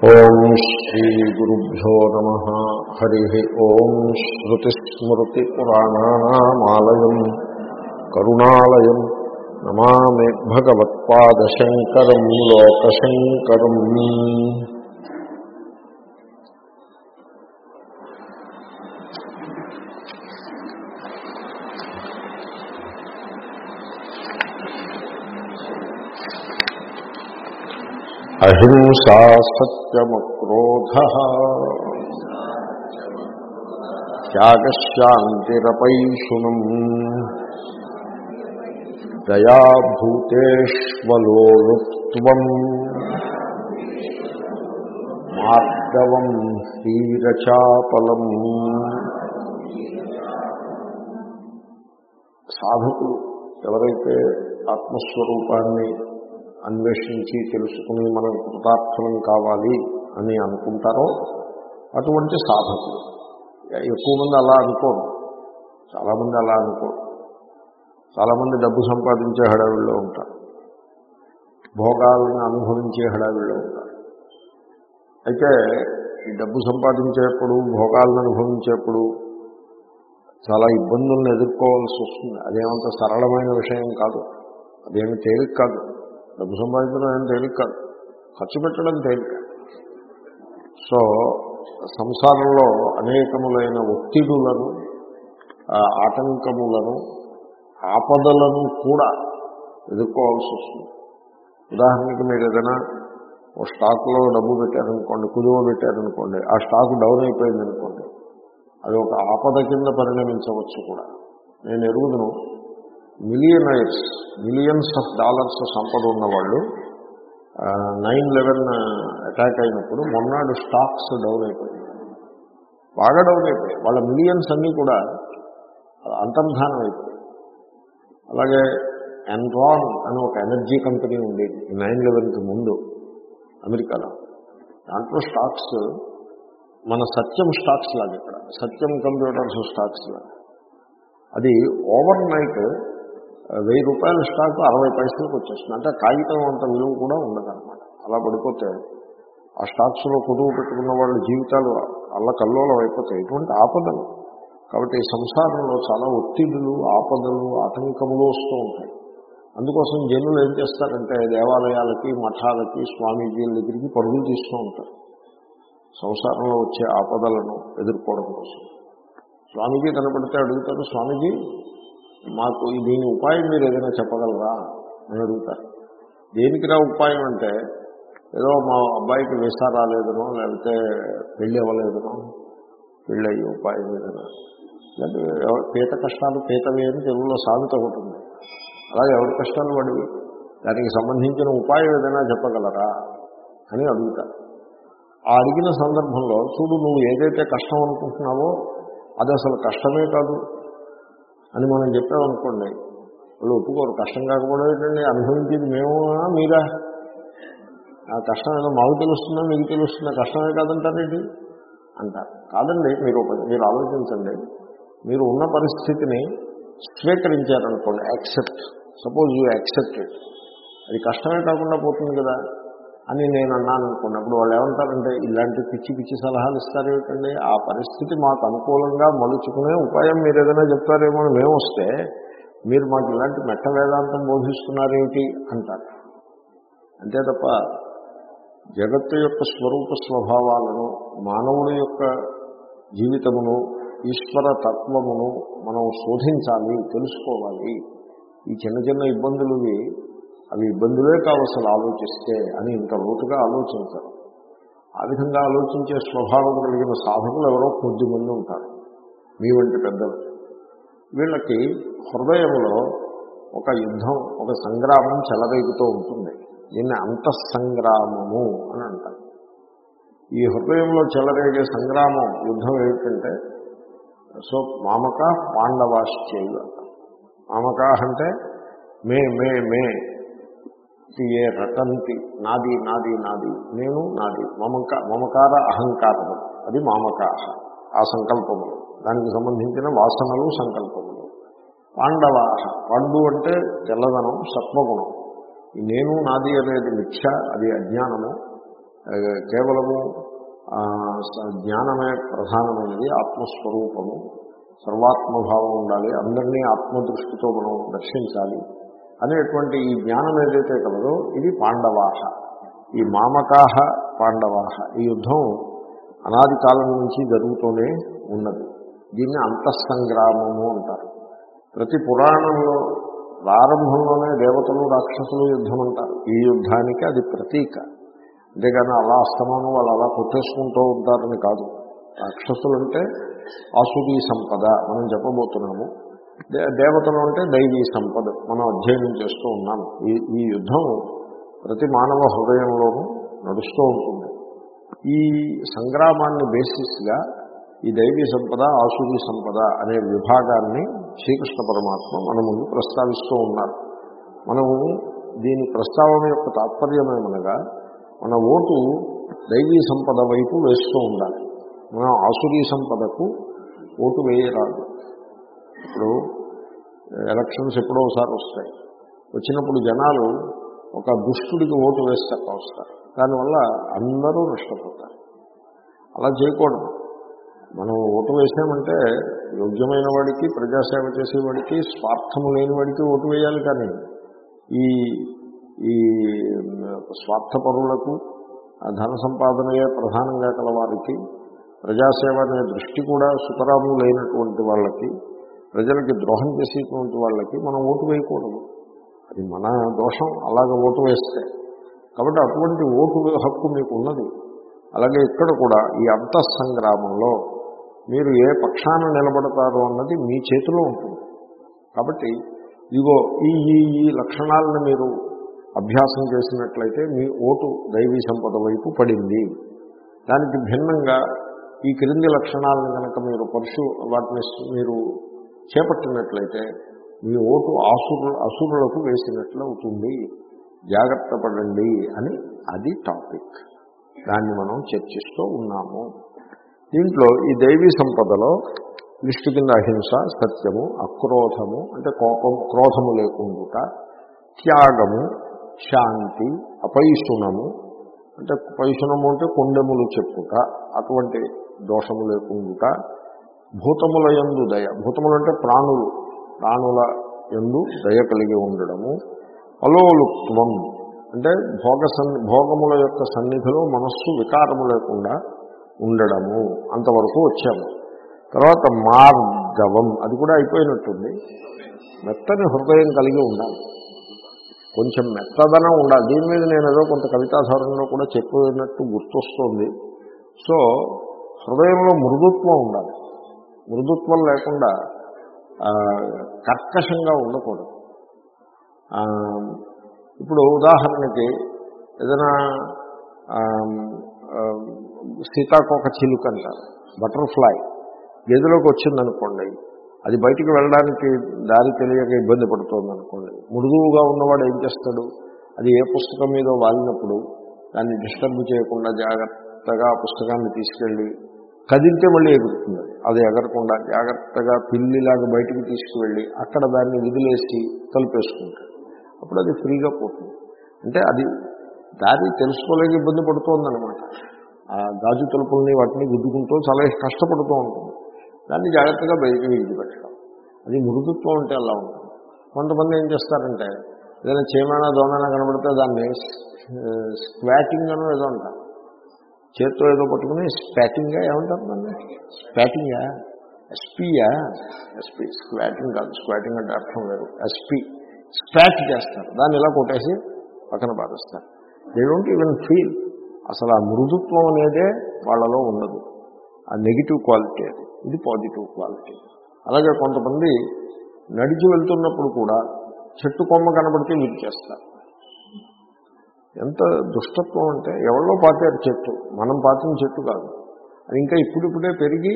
ఓం శ్రీ గురుభ్యో నమ. హరి ఓం శ్రుతిస్మృతిపురాణానామాలయం కరుణాలయం. నమామి భగవత్పాదశంకరం లోకశంకరం. అహింసా సత్యమక్రోధ. త్యాగశాంతిరపైషుణం దయాభూతేష్లోత్వం మార్గవం హీరచాపలం సాధకులు ఎవరైతే ఆత్మస్వరూపాన్ని అన్వేషించి తెలుసుకుని మనం కృతార్థనం కావాలి అని అనుకుంటారో అటువంటి సాధకులు. ఎక్కువ మంది అలా అనుకోరు. చాలామంది అలా అనుకోరు. చాలామంది డబ్బు సంపాదించే హడావిల్లో ఉంటారు. భోగాలను అనుభవించే హడావిల్లో ఉంటారు. అయితే ఈ డబ్బు సంపాదించేప్పుడు భోగాలను అనుభవించేప్పుడు చాలా ఇబ్బందులను ఎదుర్కోవాల్సి వస్తుంది. అదేమంత సరళమైన విషయం కాదు. అదేమి తేలిక కాదు. డబ్బు సంపాదించడం ఏం తేలిక కాదు. ఖర్చు పెట్టడం తేలిక సో సంసారంలో అనేకములైన ఒత్తిడులను ఆటంకములను ఆపదలను కూడా ఎదుర్కోవాల్సి వస్తుంది. ఉదాహరణకి మీరు ఏదైనా ఓ స్టాక్లో డబ్బు పెట్టారనుకోండి కుదువ పెట్టారనుకోండి ఆ స్టాక్ డౌన్ అయిపోయింది అనుకోండి అది ఒక ఆపద కింద పరిణమించవచ్చు కూడా. నేను ఎరుగుదను మిలియనైర్స్ మిలియన్స్ ఆఫ్ డాలర్స్ సంపద ఉన్నవాళ్ళు నైన్ లెవెన్ అటాక్ అయినప్పుడు మొన్నాడు స్టాక్స్ డౌన్ అయిపోయాయి. బాగా డౌన్ అయిపోయాయి. వాళ్ళ మిలియన్స్ అన్నీ కూడా అంతర్ధానం అయిపోయాయి. అలాగే ఎన్రాన్ అని ఒక ఎనర్జీ కంపెనీ ఉండేది నైన్ లెవెన్కి ముందు అమెరికాలో. దాంట్లో స్టాక్స్ మన సత్యం స్టాక్స్ లాగా ఇక్కడ. సత్యం కంప్యూటర్స్ స్టాక్స్ లాగా. అది ఓవర్ నైట్ వెయ్యి రూపాయల స్టాక్ అరవై పైసలకు వచ్చేస్తుంది అంటే కాగితం అంత విలువ కూడా ఉండదన్నమాట. అలా పడిపోతే ఆ స్టాక్స్లో కొడుకు పెట్టుకున్న వాళ్ళ జీవితాలు అల్ల కల్లోలం అయిపోతాయి. ఇటువంటి ఆపదలు. కాబట్టి సంసారంలో చాలా ఒత్తిడులు ఆపదలు ఆటంకములు వస్తూ ఉంటాయి. అందుకోసం జనులు ఏం చేస్తారంటే దేవాలయాలకి మఠాలకి స్వామీజీల దగ్గరికి పరుగులు తీస్తూ ఉంటారు. సంసారంలో వచ్చే ఆపదలను ఎదుర్కోవడం కోసం. స్వామీజీ కనపడితే అడుగుతారు స్వామీజీ మాకు దీని ఉపాయం మీరు ఏదైనా చెప్పగలరా? అని అడుగుతారు. దేనికిరా ఉపాయం అంటే ఏదో మా అబ్బాయికి వీసా రాలేదనో లేకపోతే పెళ్ళి అవ్వలేదనో పెళ్ళి అయ్యే ఉపాయం ఏదైనా. లేకపోతే పీత కష్టాలు పీతవే అని తెలుగులో సాగుతూ ఉంటుంది అలాగే ఎవరి కష్టాలు పడివి దానికి సంబంధించిన ఉపాయం ఏదైనా చెప్పగలరా? అని అడుగుతారు. ఆ అడిగిన సందర్భంలో చూడు నువ్వు ఏదైతే కష్టం అనుకుంటున్నావో అది అసలు కష్టమే కాదు. అని మనం చెప్పామనుకోండి వాళ్ళు ఒప్పుకోరు. కష్టం కాకపోవడం ఏంటండి? అనుభవించేది మేము మీరా? ఆ కష్టం ఏదో మాకు తెలుస్తుందా? మీకు తెలుస్తుందా? కష్టమే కాదంటారేంటి అంటారు. కాదండి మీరు మీరు ఆలోచించండి. మీరు ఉన్న పరిస్థితిని స్వీకరించారనుకోండి. యాక్సెప్ట్. సపోజ్ యూ యాక్సెప్ట్ అది కష్టమే కాకుండా పోతుంది కదా? అని నేను అన్నాను అనుకున్నప్పుడు వాళ్ళు ఏమంటారంటే ఇలాంటి పిచ్చి పిచ్చి సలహాలు ఇస్తారేమిటండి ఆ పరిస్థితి మాకు అనుకూలంగా మలుచుకునే ఉపాయం మీరు ఏదైనా చెప్తారేమో అని మేము వస్తే మీరు మాకు ఇలాంటి మెట్ట వేదాంతం బోధిస్తున్నారేమిటి? అంటారు. అంతే తప్ప జగత్తు యొక్క స్వరూప స్వభావాలను మానవుడి యొక్క జీవితమును ఈశ్వర తత్వమును మనం శోధించాలి తెలుసుకోవాలి. ఈ చిన్న చిన్న ఇబ్బందులు అవి ఇబ్బందులే కావసలు ఆలోచిస్తే అని ఇంత లోతుగా ఆలోచించరు. ఆ విధంగా ఆలోచించే స్వభావం కలిగిన సాధకులు ఎవరో కొద్ది మంది ఉంటారు. మీ వంటి పెద్దలు. వీళ్ళకి హృదయంలో ఒక యుద్ధం ఒక సంగ్రామం చెలరేగుతూ ఉంటుంది. దీన్ని అంతఃసంగ్రామము అని అంటారు. ఈ హృదయంలో చెలరేగే సంగ్రామం యుద్ధం ఏమిటంటే సో మామక పాండవాశ్చైవ. మామక అంటే మే మే మే. ఏ రటంతి నాది నాది నాది. నేను నాది. మమక మమకార అహంకారము. అది మామకార. ఆ సంకల్పములు దానికి సంబంధించిన వాసనలు సంకల్పములు. పాండవ పాండు అంటే తెల్లదనం సత్వగుణం. ఈ నేను నాది అనేది మిథ్య అది అజ్ఞానము. కేవలము జ్ఞానమే ప్రధానమైనది ఆత్మస్వరూపము. సర్వాత్మభావం ఉండాలి. అందరినీ ఆత్మదృష్టితో మనం దర్శించాలి. అనేటువంటి ఈ జ్ఞానం ఏదైతే కలదో ఇది పాండవాహ. ఈ మామకాహ పాండవాహ. ఈ యుద్ధం అనాది కాలం నుంచి జరుగుతూనే ఉన్నది. దీన్ని అంతఃసంగ్రామము అంటారు. ప్రతి పురాణంలో ప్రారంభంలోనే దేవతలు రాక్షసులు యుద్ధం అంటారు. ఈ యుద్ధానికి అది ప్రతీక. అంతేగాని అలా అస్తమానం వాళ్ళు అలా కొట్టేసుకుంటూ ఉంటారని కాదు. రాక్షసులు అంటే ఆసురీ సంపద మనం చెప్పబోతున్నాము. దేవతలు అంటే దైవీ సంపద. మనం అధ్యయనం చేస్తూ ఉన్నాము ఈ ఈ యుద్ధం ప్రతి మానవ హృదయంలోనూ నడుస్తూ ఉంటుంది. ఈ సంగ్రామాన్ని బేసిస్గా ఈ దైవీ సంపద ఆసురీ సంపద అనే విభాగాన్ని శ్రీకృష్ణ పరమాత్మ మన ముందు ప్రస్తావిస్తూ ఉన్నారు. మనము దీని ప్రస్తావన యొక్క తాత్పర్యమేమనగా మన ఓటు దైవీ సంపద వైపు వేస్తూ ఉండాలి. మనం ఆసురీ సంపదకు ఓటు వేయరాదు. ఇప్పుడు ఎలక్షన్స్ ఎప్పుడో ఒకసారి వస్తాయి. వచ్చినప్పుడు జనాలు ఒక దుష్టుడికి ఓటు వేస్తాక వస్తారు దానివల్ల అందరూ నష్టపోతారు. అలా చేయకూడదు. మనం ఓటు వేసామంటే యోగ్యమైన వాడికి ప్రజాసేవ చేసేవాడికి స్వార్థము లేని వాడికి ఓటు వేయాలి కానీ ఈ ఈ స్వార్థపరులకు ధన సంపాదనయే ప్రధానంగా కల వారికి ప్రజాసేవ అనే దృష్టి కూడా సుతరాము లేనటువంటి వాళ్ళకి ప్రజలకి ద్రోహం చేసేటువంటి వాళ్ళకి మనం ఓటు వేయకూడదు. అది మన దోషం అలాగ ఓటు వేస్తే. కాబట్టి అటువంటి ఓటు హక్కు మీకు ఉన్నది అలాగే ఇక్కడ కూడా ఈ అంత సంగ్రామంలో మీరు ఏ పక్షాన నిలబడతారో అన్నది మీ చేతిలో ఉంటుంది. కాబట్టి ఇదిగో ఈ ఈ ఈ లక్షణాలను మీరు అభ్యాసం చేసినట్లయితే మీ ఓటు దైవీ సంపద వైపు పడింది. దానికి భిన్నంగా ఈ క్రింది లక్షణాలను కనుక మీరు పరుషు వాటిని మీరు చేపట్టినట్లయితే మీ ఓటు ఆసురు అసురులకు వేసినట్లు అవుతుంది జాగ్రత్త పడండి అని అది టాపిక్. దాన్ని మనం చర్చిస్తూ ఉన్నాము. దీంట్లో ఈ దైవీ సంపదలో లిస్టు కింద అహింస సత్యము అక్రోధము అంటే కోపం క్రోధము లేకుండా త్యాగము శాంతి అపైషుణము అంటే పైషుణము అంటే కొండెములు చెప్పుట అటువంటి దోషము లేకుండా భూతముల యందు దయ. భూతములు అంటే ప్రాణులు. ప్రాణుల యందు దయ కలిగి ఉండడము. అలోలుత్వం అంటే భోగ సన్ని భోగముల యొక్క సన్నిధిలో మనస్సు వికారము లేకుండా ఉండడము. అంతవరకు వచ్చాము. తర్వాత మార్గవం అది కూడా అయిపోయినట్టుంది. మెత్తని హృదయం కలిగి ఉండాలి. కొంచెం మెత్తదనం ఉండాలి. దీని మీద నేను ఏదో కొంత కవితాధారణలో కూడా చెప్పినట్టు గుర్తొస్తోంది. సో హృదయంలో మృదుత్వం ఉండాలి. మృదుత్వం లేకుండా కర్కశంగా ఉండకూడదు. ఇప్పుడు ఉదాహరణకి ఏదైనా సీతాకోక చిలుక అంటారు బటర్ఫ్లై గదిలోకి వచ్చిందనుకోండి అది బయటికి వెళ్ళడానికి దారి తెలియక ఇబ్బంది పడుతుంది అనుకోండి మృదువుగా ఉన్నవాడు ఏం చేస్తాడు? అది ఏ పుస్తకం మీద వాలినప్పుడు దాన్ని డిస్టర్బ్ చేయకుండా జాగ్రత్తగా పుస్తకాన్ని తీసుకెళ్ళి కదిలితే మళ్ళీ ఎగురుతుంది. అది. ఎగరకుండా జాగ్రత్తగా పిల్లిలాగా బయటికి తీసుకువెళ్ళి అక్కడ దాన్ని విదిలేసి తలుపేసుకుంటాడు. అప్పుడు అది ఫ్రీగా పోతుంది. అంటే అది దారి తెలుసుకోలేక ఇబ్బంది పడుతోందనమాట ఆ గాజు తలుపుల్ని వాటిని గుద్దుకుంటూ చాలా కష్టపడుతూ ఉంటుంది. దాన్ని జాగ్రత్తగా బయటికి విడిచిపెట్టడం. అది మృదుత్వం అంటే అలా ఉంటుంది. కొంతమంది ఏం చేస్తారంటే ఏదైనా చేమైనా దోమైనా కనబడితే దాన్ని స్క్వాటింగ్ అని ఏదో అంటారు. చేత్తో ఏదో పట్టుకుని స్పాటింగ్గా ఏమంటారు దాన్ని? స్పాటింగా ఎస్పీయా ఎస్పీ స్క్వాటింగ్ కాదు స్క్వాటింగ్ అంటే అర్థం లేదు. ఎస్పీ స్పాట్ చేస్తారు. దాన్ని ఇలా కొట్టేసి పక్కన పారేస్తారు. దే డోంట్ ఈవెన్ ఫీల్ అసలు ఆ మృదుత్వం అనేదే వాళ్ళలో ఉండదు. ఆ నెగిటివ్ క్వాలిటీ అది. ఇది పాజిటివ్ క్వాలిటీ అలాగే కొంతమంది నడిచి వెళ్తున్నప్పుడు కూడా చెట్టు కొమ్మ కనబడితే వీరు చేస్తారు. ఎంత దుష్టత్వం అంటే ఎవరో పాతారు చెట్టు. మనం పాతిన చెట్టు కాదు. అది ఇంకా ఇప్పుడిప్పుడే పెరిగి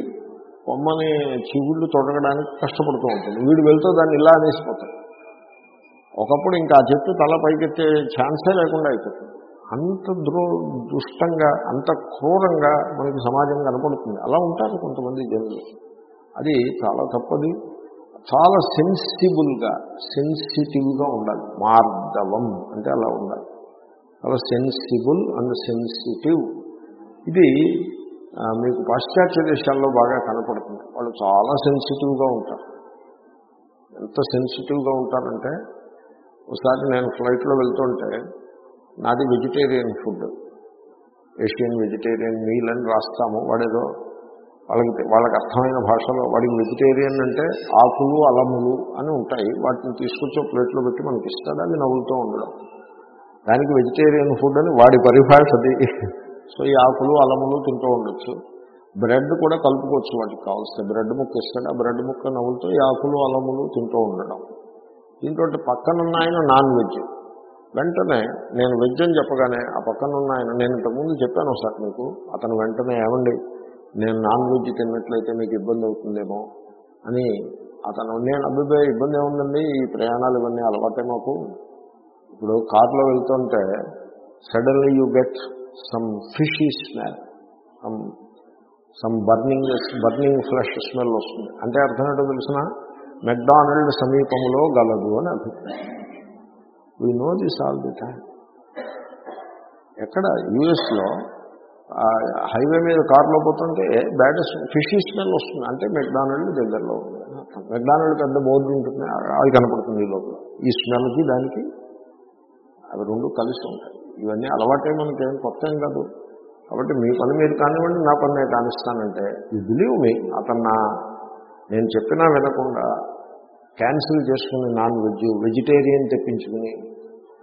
కొమ్మని చిగుళ్ళు తొడగడానికి కష్టపడుతూ ఉంటుంది. వీడు వెళ్తూ దాన్ని ఇలా అనేసిపోతాడు. ఒకప్పుడు ఇంకా ఆ చెట్టు తల పైకెత్తే ఛాన్సే లేకుండా అయిపోతుంది. అంత ద్రో దుష్టంగా అంత క్రూరంగా మనకి సమాజం కనపడుతుంది. అలా ఉంటారు కొంతమంది జనులు. అది చాలా తప్పది. చాలా సెన్సిబుల్గా సెన్సిటివ్గా ఉండాలి. మార్దవం అంటే అలా ఉండాలి. చాలా సెన్సిబుల్ అండ్ సెన్సిటివ్. ఇది మీకు పాశ్చాత్య దేశాల్లో బాగా కనపడుతుంది. వాళ్ళు చాలా సెన్సిటివ్గా ఉంటారు. ఎంత సెన్సిటివ్గా ఉంటారంటే ఒకసారి నేను ఫ్లైట్లో వెళ్తుంటే నాది vegetarian food. Asian vegetarian meal అని రాస్తాము. వాడేదో వాళ్ళకి వాళ్ళకి అర్థమైన భాషలో వాడికి వెజిటేరియన్ అంటే ఆకులు అలములు అని ఉంటాయి. వాటిని తీసుకొచ్చి ప్లేట్లో పెట్టి మనకి ఇస్తాడు. అది నవ్వులతో ఉండడం. దానికి వెజిటేరియన్ ఫుడ్ అని వాడి పరిభాష అది. సో ఈ ఆకులు అలములు తింటూ ఉండొచ్చు. బ్రెడ్ కూడా కలుపుకోవచ్చు వాటికి కావాల్సిన బ్రెడ్ ముక్క ఇస్తాడు. ఆ బ్రెడ్ ముక్క నవ్వులతో ఈ ఆకులు అలములు తింటూ ఉండడం. దీంతో పక్కనున్న ఆయన నాన్ వెజ్ వెంటనే నేను వెజ్ అని చెప్పగానే ఆ పక్కనున్న ఆయన నేను ఇంతకుముందు చెప్పాను ఒకసారి మీకు అతను వెంటనే ఏమండి నేను నాన్ వెజ్ తిన్నట్లయితే మీకు ఇబ్బంది అవుతుందేమో అని అతను నేను అభిప్రాయ ఇబ్బంది ఏముందండి? ఈ ప్రయాణాలు ఇవన్నీ అలవాటే మాకు. ఇప్పుడు కార్లో వెళ్తుంటే suddenly you get some fishy smell some some burning burning flush smell వస్తుంది. అంటే అర్థం ఏంటో తెలిసిన? మెక్డానల్డ్ సమీపంలో గలదు అని అభిప్రాయం we know this all the time ఎక్కడ? యుఎస్లో హైవే మీద కార్లో పోతుంటే బ్యాడ్ ఫిషీ స్మెల్ వస్తుంది. అంటే మెక్డానల్డ్ దగ్గరలో ఉంది. మెక్డానల్డ్ పెద్ద బోర్డు ఉంటుంది. అది కనపడుతుంది ఈ లోపల. ఈ స్మెల్కి దానికి అవి రెండు కలిసి ఉంటాయి. ఇవన్నీ అలవాటే మనకేం కొత్త ఏం కాదు. కాబట్టి మీ పని మీరు కానివ్వండి నా పని నేను కానిస్తానంటే ఈ బిలీవ్ మీ అతను నేను చెప్పినా వినకుండా క్యాన్సిల్ చేసుకుని నాన్ వెజ్ వెజిటేరియన్ తెప్పించుకుని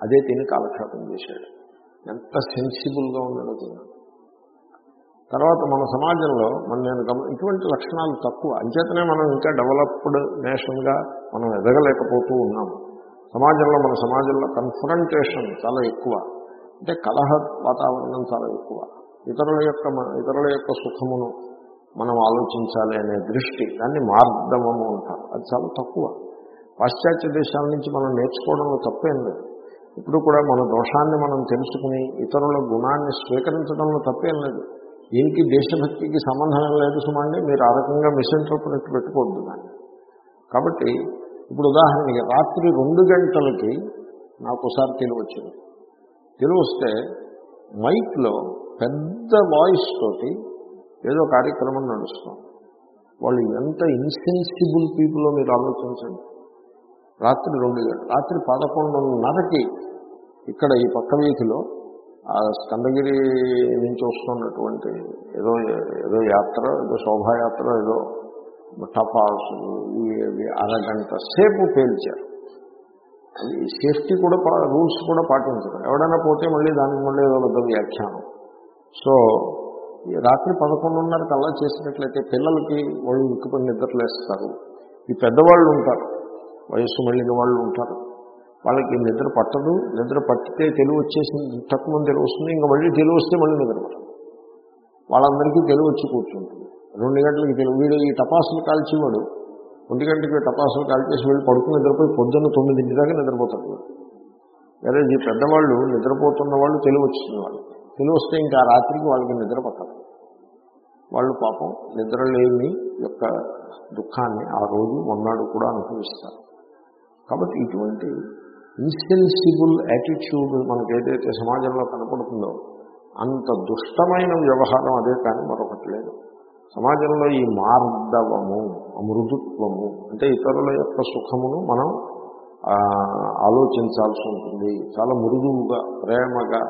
అదే తిని కాలక్షేపం చేశాడు. ఎంత సెన్సిబుల్గా ఉన్నాడో తిన్నాడు తర్వాత మన సమాజంలో మన నేను గమ ఇటువంటి లక్షణాలు తక్కువ. అంచేతనే మనం ఇంకా డెవలప్డ్ నేషన్గా మనం ఎదగలేకపోతూ ఉన్నాము. సమాజంలో మన సమాజంలో కన్ఫరంటేషన్ చాలా ఎక్కువ. అంటే కలహ వాతావరణం చాలా ఎక్కువ. ఇతరుల యొక్క మన- ఇతరుల యొక్క సుఖమును మనం ఆలోచించాలి అనే దృష్టి దాన్ని మార్గమము అంటారు. అది చాలా తక్కువ. పాశ్చాత్య దేశాల నుంచి మనం నేర్చుకోవడంలో తప్పేం లేదు. ఇప్పుడు కూడా మన దోషాన్ని మనం తెలుసుకుని ఇతరుల గుణాన్ని స్వీకరించడంలో తప్పేం లేదు. దీనికి దేశభక్తికి సంబంధం లేదు సుమండి మీరు ఆ రకంగా మిస్ఇంటర్ప్రిట్ పెట్టుకోవద్దు దాన్ని. కాబట్టి ఇప్పుడు ఉదాహరణకి రాత్రి రెండు గంటలకి నాకు ఒకసారి తెలివి వచ్చింది. తెలివి వస్తే మైక్లో పెద్ద వాయిస్ తోటి ఏదో కార్యక్రమం నడుస్తాం వాళ్ళు ఎంత ఇన్సెన్సిబుల్ పీపుల్ మీరు ఆలోచించండి. రాత్రి రెండు గంటలు రాత్రి పదకొండున్నరకి ఇక్కడ ఈ పక్క వీధిలో ఆ స్కందగిరి నుంచి వస్తున్నటువంటి ఏదో ఏదో యాత్ర ఏదో శోభాయాత్ర ఏదో టపాసు ఇవి అరగంట సేపు పేల్చారు. అది సేఫ్టీ కూడా పా- రూల్స్ కూడా పాటించరు. ఎవడైనా పోతే మళ్ళీ దానికి మళ్ళీ ఏదో పెద్ద వ్యాఖ్యానం. సో ఈ రాత్రి పదకొండున్నరకు అలా చేసినట్లయితే పిల్లలకి వాళ్ళు ఉక్కిపడి నిద్రలేస్తారు. ఈ పెద్దవాళ్ళు ఉంటారు. వయస్సు మళ్ళిన వాళ్ళు ఉంటారు. వాళ్ళకి నిద్ర పట్టదు. నిద్ర పట్టితే తెలివి వచ్చేసి తక్కువ మంది తెలివి వస్తుంది. ఇంకా మళ్ళీ తెలివి వస్తే మళ్ళీ నిద్ర పట్టదు. వాళ్ళందరికీ తెలివి వచ్చి కూర్చుంటుంది. రెండు గంటలకి తెలివి వీడు ఈ టపాసులు కాల్చేవాడు. ఒంటి గంటకి టపాసులు కాల్చేసి వెళ్ళి పడుకుని నిద్రపోయి పొద్దున్న తొమ్మిదింటి దాకా నిద్రపోతాడు వీడు. వేరే ఈ పెద్దవాళ్ళు నిద్రపోతున్న వాళ్ళు తెలివి వచ్చిన వాళ్ళు. తెలివి వస్తే ఇంకా ఆ రాత్రికి వాళ్ళకి నిద్ర పట్టదు. వాళ్ళు పాపం నిద్రలేమి యొక్క దుఃఖాన్ని ఆ రోజు మొన్నాడు కూడా అనుభవిస్తారు. కాబట్టి ఇటువంటి ఇన్సెన్సిబుల్ యాటిట్యూడ్ మనకు ఏదైతే సమాజంలో కనపడుతుందో అంత దుష్టమైన వ్యవహారం అదే కానీ మరొకటి లేదు. సమాజంలో ఈ మార్దవము మృదుత్వము అంటే ఇతరుల యొక్క సుఖమును మనం ఆలోచించాల్సి ఉంటుంది. చాలా మృదువుగా ప్రేమగా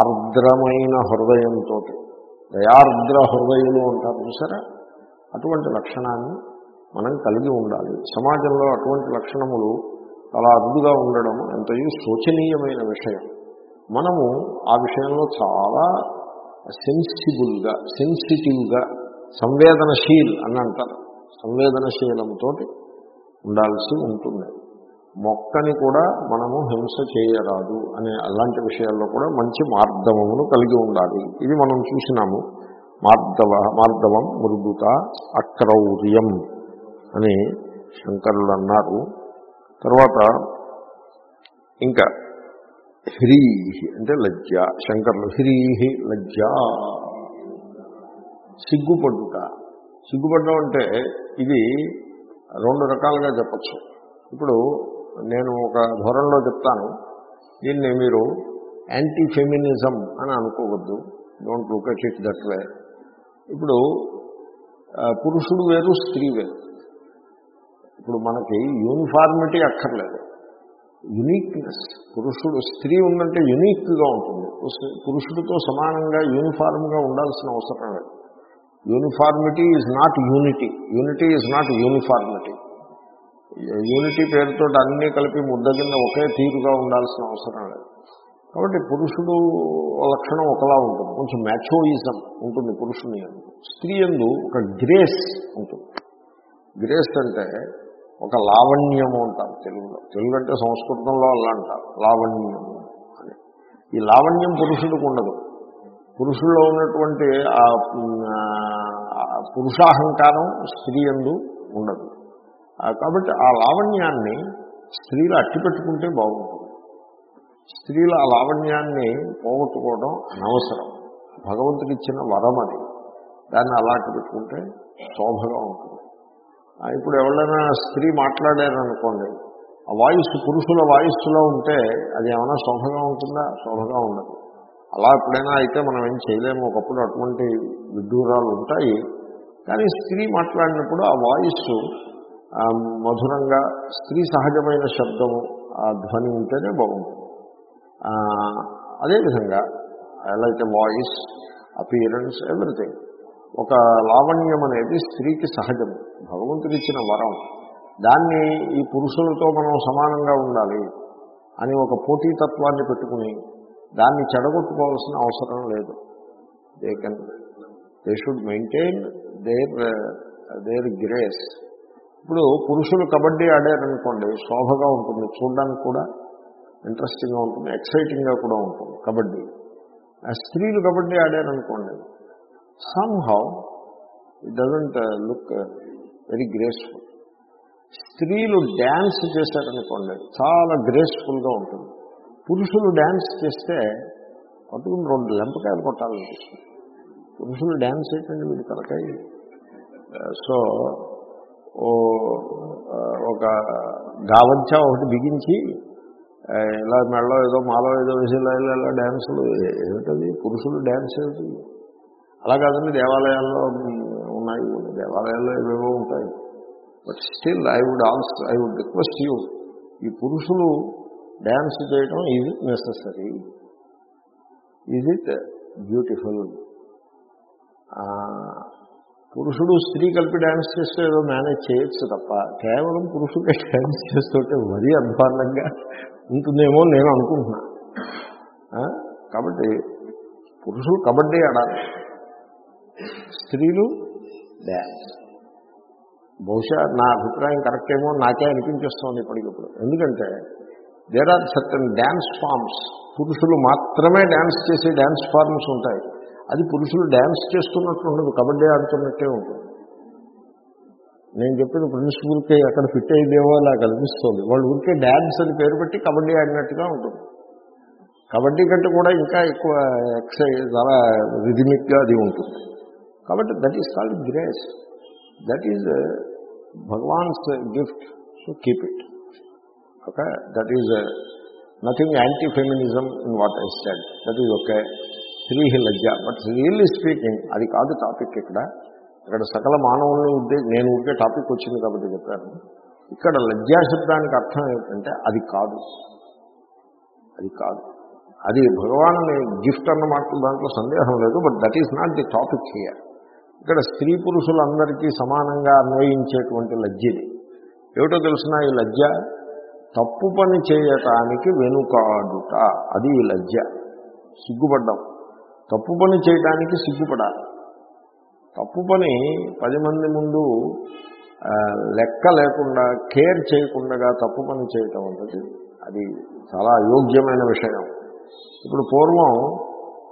ఆర్ద్రమైన హృదయంతో దయార్ద్ర హృదయులు అంటారు చూసారా? అటువంటి లక్షణాన్ని మనం కలిగి ఉండాలి. సమాజంలో అటువంటి లక్షణములు చాలా అరుదుగా ఉండడం ఎంతయో శోచనీయమైన విషయం. మనము ఆ విషయంలో చాలా సెన్సిబుల్గా సెన్సిటివ్గా సంవేదనశీల్ అని అంటారు. సంవేదనశీలంతో ఉండాల్సి ఉంటుంది. మొక్కని కూడా మనము హింస చేయరాదు అనే అలాంటి విషయాల్లో కూడా మంచి మార్దవమును కలిగి ఉండాలి. ఇది మనం చూసినాము. మార్దవ మార్దవం మృదుత అక్రౌర్యం అని శంకరులు అన్నారు. తర్వాత ఇంకా హ్రీహి అంటే లజ్జ శంకర్లు హ్రీహి లజ్జ. సిగ్గుపడ్డుట సిగ్గుపడ్డం అంటే ఇది రెండు రకాలుగా చెప్పచ్చు. ఇప్పుడు నేను ఒక ధోరణిలో చెప్తాను. దీన్ని మీరు యాంటీ ఫెమినిజం అని అనుకోవద్దు. Don't look at it that way ఇప్పుడు పురుషుడు వేరు స్త్రీ వేరు. ఇప్పుడు మనకి యూనిఫార్మిటీ అక్కర్లేదు. యునీక్నెస్ పురుషుడు స్త్రీ ఉందంటే యునీక్గా ఉంటుంది. పురుషుడితో సమానంగా యూనిఫార్మ్గా ఉండాల్సిన అవసరం లేదు. Uniformity is not unity unity is not uniformity unity పేరుతో అన్నీ కలిపి ముద్ద కింద ఒకే తీరుగా ఉండాల్సిన అవసరం లేదు. కాబట్టి పురుషుడు లక్షణం ఒకలా ఉంటుంది. కొంచెం మ్యాచోయిజం ఉంటుంది పురుషుని యందు స్త్రీ ఎందు ఒక గ్రేస్ ఉంటుంది. గ్రేస్ అంటే ఒక లావణ్యము అంటారు తెలుగులో. తెలుగు అంటే సంస్కృతంలో అలా అంటారు లావణ్యము అని. ఈ లావణ్యం పురుషుడికి ఉండదు. పురుషుల్లో ఉన్నటువంటి ఆ పురుషాహంకారం స్త్రీ ఎందు ఉండదు. కాబట్టి ఆ లావణ్యాన్ని స్త్రీలు అట్టిపెట్టుకుంటే బాగుంటుంది. స్త్రీల ఆ లావణ్యాన్ని పోగొట్టుకోవడం అనవసరం. భగవంతుడిచ్చిన వరం అది. దాన్ని అలా అట్టి పెట్టుకుంటే శోభగా ఉంటుంది. ఇప్పుడు ఎవరైనా స్త్రీ మాట్లాడారనుకోండి ఆ వాయిస్ పురుషుల వాయిస్లో ఉంటే అది ఏమైనా శోభగా ఉంటుందా? శోభగా ఉండదు. అలా ఎప్పుడైనా అయితే మనం ఏం చేయలేము. ఒకప్పుడు అటువంటి విడ్డూరాలు ఉంటాయి. కానీ స్త్రీ మాట్లాడినప్పుడు ఆ వాయిస్ మధురంగా స్త్రీ సహజమైన శబ్దము ఆ ధ్వని ఉంటేనే బాగుంటుంది. అదేవిధంగా ఎలా అయితే వాయిస్ అపియరెన్స్ ఎవ్రీథింగ్. ఒక లావణ్యం అనేది స్త్రీకి సహజం. భగవంతుడు ఇచ్చిన వరం. దాన్ని ఈ పురుషులతో మనం సమానంగా ఉండాలి అని ఒక పోటీతత్వాన్ని పెట్టుకుని దాన్ని చెడగొట్టుకోవాల్సిన అవసరం లేదు. They can they should maintain their their grace ఇప్పుడు పురుషులు కబడ్డీ ఆడారనుకోండి శోభగా ఉంటుంది చూడడానికి కూడా ఇంట్రెస్టింగ్గా ఉంటుంది ఎక్సైటింగ్గా కూడా ఉంటుంది కబడ్డీ. ఆ స్త్రీలు kabaddi ఆడారనుకోండి somehow it doesn't look very graceful స్త్రీలు డ్యాన్స్ చేశారనుకోండి చాలా గ్రేస్ఫుల్గా ఉంటుంది. పురుషులు డ్యాన్స్ చేస్తే పట్టుకుని రెండు లెంపకాయలు కొట్టాలనిపిస్తుంది. పురుషులు డ్యాన్స్ ఏంటండి వీడి తలకాయ. సో ఓ ఒక గావంచ ఒకటి బిగించి ఇలా మెళ్ళో ఏదో మాలో ఏదో వేసి ఇలా ఇలా డ్యాన్సులు ఏ- ఏమిటది? పురుషులు డ్యాన్స్ ఏమిటి? అలా కాదండి దేవాలయాల్లో ఉన్నాయి దేవాలయాల్లో ఏవేవో ఉంటాయి. But still I would also I would request you ఈ పురుషులు డ్యాన్స్ చేయడం is it necessary is it beautiful పురుషుడు స్త్రీ కలిపి డ్యాన్స్ చేస్తే ఏదో మేనేజ్ చేయొచ్చు తప్ప కేవలం పురుషుడే డ్యాన్స్ చేస్తుంటే మరీ అద్భుతంగా ఉంటుందేమో నేను అనుకుంటున్నా. కాబట్టి పురుషులు కబడ్డీ ఆడాలి. స్త్రీలు డ్యాన్స్ బహుశా నా అభిప్రాయం కరెక్ట్ ఏమో నాకే అనిపించేస్తోంది ఇప్పటికిప్పుడు. ఎందుకంటే there are certain dance forms పురుషులు మాత్రమే డ్యాన్స్ చేసే డ్యాన్స్ ఫార్మ్స్ ఉంటాయి. అది పురుషులు డ్యాన్స్ చేస్తున్నట్టు ఉండదు. కబడ్డీ ఆడుతున్నట్టే ఉంటుంది. నేను చెప్పిన ప్రిన్సిపల్కి అక్కడ ఫిట్ అయ్యేదేమో నాకు అనిపిస్తుంది. వాళ్ళు ఊరికే డ్యాన్స్ అని పేరు పెట్టి కబడ్డీ ఆడినట్టుగా ఉంటుంది. కబడ్డీ కంటే కూడా ఇంకా ఎక్కువ ఎక్సైజ్ చాలా రిథమిక్గా అది ఉంటుంది. కాబట్టి that is called grace that is Bhagwan's gift so keep it okay that is nothing anti feminism in what I stand that is okay స్త్రీ లజ్జ బట్ రియల్లీ స్పీకింగ్ అది కాదు టాపిక్ ఇక్కడ. ఇక్కడ సకల మానవుల్ని ఉద్దే నేను ఊరికే టాపిక్ వచ్చింది కాబట్టి చెప్పాను. ఇక్కడ లజ్జాశబ్దానికి అర్థం ఏమిటంటే అది కాదు. అది కాదు. అది భగవాను గిఫ్ట్ అన్నమాట దాంట్లో సందేహం లేదు but that is not the topic here ఇక్కడ స్త్రీ పురుషులందరికీ సమానంగా అన్వయించేటువంటి లజ్జ. ఇది ఏమిటో తెలిసిన ఈ లజ్జ? తప్పు పని చేయటానికి వెనుకాడుట. అది ఈ లజ్జ. సిగ్గుపడ్డాం. తప్పు పని చేయటానికి సిగ్గుపడాలి. తప్పు పని పది మంది ముందు లెక్క లేకుండా కేర్ చేయకుండా తప్పు పని చేయటం అన్నది అది చాలా అయోగ్యమైన విషయం. ఇప్పుడు పూర్వం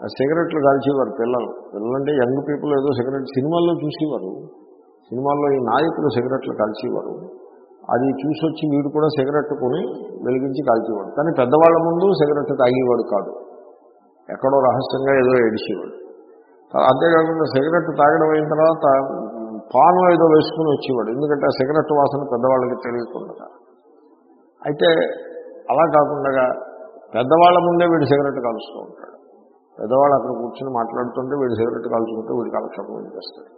సిగరెట్లు కాల్చేవారు పిల్లలు. పిల్లలంటే యంగ్ పీపుల్ ఏదో సిగరెట్ సినిమాల్లో చూసేవారు. సినిమాల్లో ఈ నాయకులు సిగరెట్లు కాల్చేవారు. అది చూసొచ్చి వీడు కూడా సిగరెట్ కొని వెలిగించి కాల్చేవాడు. కానీ పెద్దవాళ్ళ ముందు సిగరెట్ తాగేవాడు కాదు. ఎక్కడో రహస్యంగా ఏదో ఏడిచేవాడు. అంతేకాకుండా సిగరెట్ తాగడం అయిన తర్వాత పాను ఏదో వేసుకుని వచ్చేవాడు. ఎందుకంటే ఆ సిగరెట్ వాసన పెద్దవాళ్ళకి తెలియకుండా. అయితే అలా కాకుండా పెద్దవాళ్ళ ముందే వీడు సిగరెట్ కాలుస్తూ ఉంటాడు. పెద్దవాళ్ళు అక్కడ కూర్చొని మాట్లాడుతుంటే వీడు సిగరెట్ కాల్చుకుంటే వీడు కాలక్షేపం చేస్తాడు.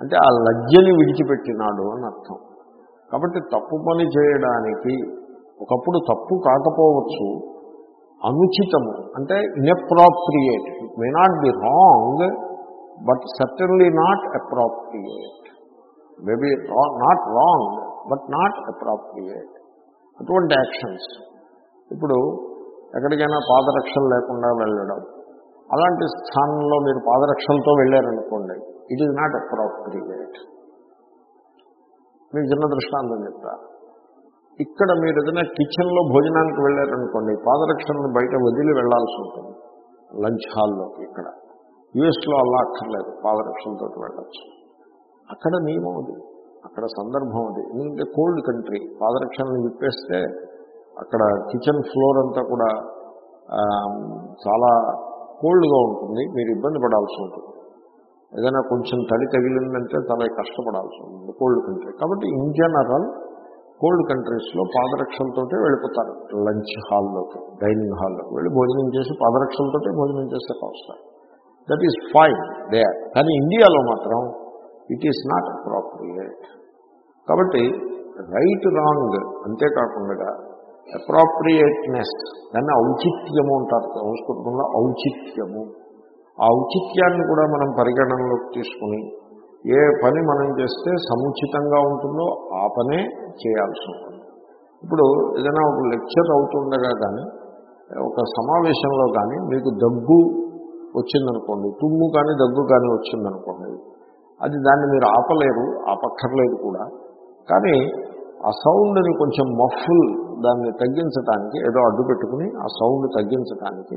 అంటే ఆ లజ్జని విడిచిపెట్టినాడు అని అర్థం. కాబట్టి తప్పు పని చేయడానికి ఒకప్పుడు తప్పు కాకపోవచ్చు అనుచితము అంటే inappropriate it may not be wrong but certainly not appropriate maybe not wrong but not appropriate అటువంటి యాక్షన్స్ ఇప్పుడు ఎక్కడికైనా పాదరక్షలు లేకుండా వెళ్ళడం అలాంటి స్థానంలో మీరు పాదరక్షలతో వెళ్ళారనుకోండి ఇట్ ఈజ్ నాట్ అప్రాప్రియేట్ మీకు చిన్న దృష్టాంతం చెప్తా. ఇక్కడ మీరు ఏదైనా కిచెన్లో భోజనానికి వెళ్ళారనుకోండి పాదరక్షలను బయట వదిలి వెళ్ళాల్సి ఉంటుంది లంచ్ హాల్లోకి ఇక్కడ. యుఎస్లో అలా అక్కర్లేదు పాదరక్షలతో వెళ్ళచ్చు. అక్కడ నియమం అది అక్కడ సందర్భం అది. ఎందుకంటే కోల్డ్ కంట్రీ పాదరక్షలను విప్పేస్తే అక్కడ కిచెన్ ఫ్లోర్ అంతా కూడా చాలా కోల్డ్గా ఉంటుంది మీరు ఇబ్బంది పడాల్సి ఉంటుంది. ఏదైనా కొంచెం తడి తగిలిందంటే చాలా కష్టపడాల్సి ఉంటుంది కోల్డ్ కంట్రీ. కాబట్టి ఇన్ జనరల్ కోల్డ్ కంట్రీస్లో పాదరక్షలతోటే వెళ్ళిపోతారు. లంచ్ హాల్లోకి డైనింగ్ హాల్లోకి వెళ్ళి భోజనం చేసి పాదరక్షలతోటే భోజనం చేస్తే వస్తారు దట్ ఈస్ ఫైన్ దే కానీ ఇండియాలో మాత్రం ఇట్ ఈస్ నాట్ అప్రాప్రియేట్ కాబట్టి రైట్ రాంగ్ అంతేకాకుండా అప్రాప్రియేట్నెస్. దాన్ని ఔచిత్యము అంటారు. సంస్కృతంలో ఔచిత్యము. ఆ ఔచిత్యాన్ని కూడా మనం పరిగణనలోకి తీసుకుని ఏ పని మనం చేస్తే సముచితంగా ఉంటుందో ఆ పనే చేయాల్సి ఉంటుంది. ఇప్పుడు ఏదైనా ఒక లెక్చర్ అవుతుండగా కానీ ఒక సమావేశంలో కానీ మీకు దగ్గు వచ్చిందనుకోండి తుమ్ము కానీ దగ్గు కానీ వచ్చిందనుకోండి అది దాన్ని మీరు ఆపలేరు ఆపక్కర్లేదు కూడా. కానీ ఆ సౌండ్ని కొంచెం మఫుల్ దాన్ని తగ్గించడానికి ఏదో అడ్డు పెట్టుకుని ఆ సౌండ్ తగ్గించడానికి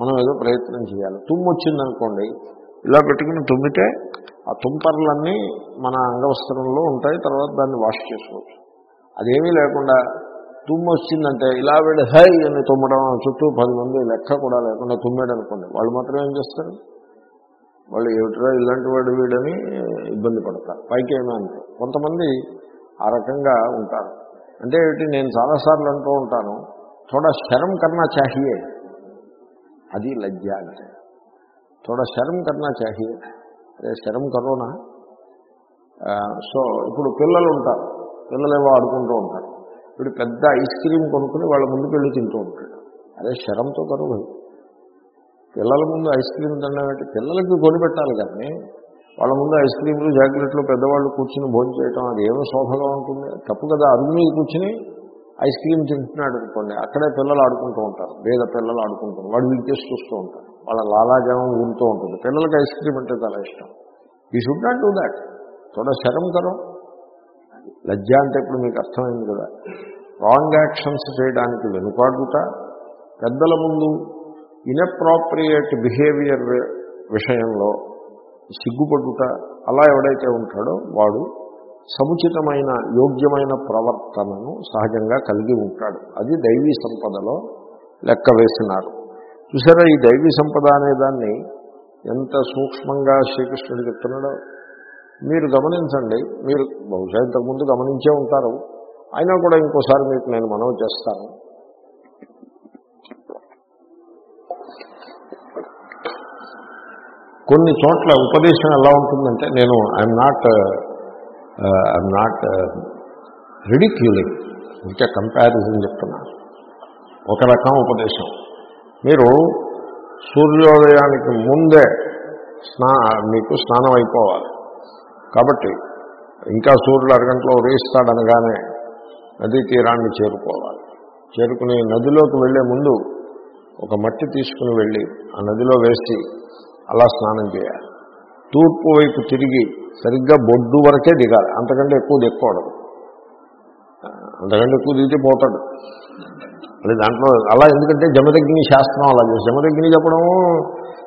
మనం ఏదో ప్రయత్నం చేయాలి. తుమ్ము వచ్చిందనుకోండి ఇలా పెట్టుకుని తుమ్మితే ఆ తుంపర్లన్నీ మన అంగవస్త్రంలో ఉంటాయి తర్వాత దాన్ని వాష్ చేసుకోవచ్చు. అదేమీ లేకుండా తుమ్ము వచ్చిందంటే ఇలా వెళ్ళి హై అని తుమ్మడం చుట్టూ పది మంది లెక్క కూడా లేకుండా తుమ్మాడు అనుకోండి వాళ్ళు మాత్రం ఏం చేస్తారు? వాళ్ళు ఏమిట్రా ఇలాంటి వాడు వీడని ఇబ్బంది పడతారు. పైకి ఏమీ అంటే కొంతమంది ఆ రకంగా ఉంటారు. అంటే ఏమిటి? నేను చాలాసార్లు అంటూ ఉంటాను థోడా శరం కన్నా చాహియే. అది లజ్జ అంటే. థోడా శరం కన్నా చాహియే. అదే శరం కరోనా? సో ఇప్పుడు పిల్లలు ఉంటారు పిల్లలేవో ఆడుకుంటూ ఉంటారు. ఇప్పుడు పెద్ద ఐస్ క్రీమ్ కొనుక్కుని వాళ్ళ ముందుకు వెళ్ళి తింటూ ఉంటాడు. అదే శరంతో కరువు పిల్లల ముందు ఐస్ క్రీమ్ తినడం పిల్లలకి కొనిపెట్టాలి కానీ వాళ్ళ ముందు ఐస్ క్రీమ్లు జాకెట్లు పెద్దవాళ్ళు కూర్చుని భోజనం చేయటం అది ఏమో శోభగా ఉంటుంది. తప్పు కదా అరుగు మీద కూర్చుని ఐస్ క్రీమ్ తింటున్నాడు అనుకోండి అక్కడే పిల్లలు ఆడుకుంటూ ఉంటారు. వేద పిల్లలు ఆడుకుంటారు వాడు వీకేసి చూస్తూ ఉంటారు. వాళ్ళ లాలాజలం ఊరుతూ ఉంటుంది. పిల్లలకి ఐస్ క్రీమ్ అంటే చాలా ఇష్టం. ఈ షుడ్ నాట్ డూ దాట్ చూడ శరం కరం. లజ్జ అంటే ఇప్పుడు మీకు అర్థమైంది కదా. రాంగ్ యాక్షన్స్ చేయడానికి వెనుకాడుట పెద్దల ముందు ఇన్అప్రాప్రియేట్ బిహేవియర్ విషయంలో సిగ్గుపడుట అలా ఎవడైతే ఉంటాడో వాడు సముచితమైన యోగ్యమైన ప్రవర్తనను సహజంగా కలిగి ఉంటాడు. అది దైవీ సంపదలో లెక్క వేసినారు. చూసారా ఈ దైవీ సంపద అనే దాన్ని ఎంత సూక్ష్మంగా శ్రీకృష్ణుడు చెప్తున్నాడో? మీరు గమనించండి మీరు బహుశా ఇంతకుముందు గమనించే ఉంటారు. అయినా కూడా ఇంకోసారి మీకు నేను మనవి చేస్తాను. కొన్ని చోట్ల ఉపదేశం ఎలా ఉంటుందంటే నేను I'm not I'm not ridiculing ఇంకా కంపారిజన్ చెప్తున్నా ఒక రకం ఉపదేశం. మీరు సూర్యోదయానికి ముందే స్నా మీకు స్నానం అయిపోవాలి. కాబట్టి ఇంకా సూర్యుడు అరగంటలో ఉదయిస్తాడనగానే నదీ తీరాన్ని చేరుకోవాలి. చేరుకుని నదిలోకి వెళ్ళే ముందు ఒక మట్టి తీసుకుని వెళ్ళి ఆ నదిలో వేసి అలా స్నానం చేయాలి. తూర్పు వైపు తిరిగి సరిగ్గా బొడ్డు వరకే దిగాలి. అంతకంటే ఎక్కువ దిక్కకూడదు అంతకంటే ఎక్కువ దిగితే పోతాడు. అది దాంట్లో అలా ఎందుకంటే జమదగ్ని శాస్త్రం అలా చేసి జమదగ్ని చెప్పడము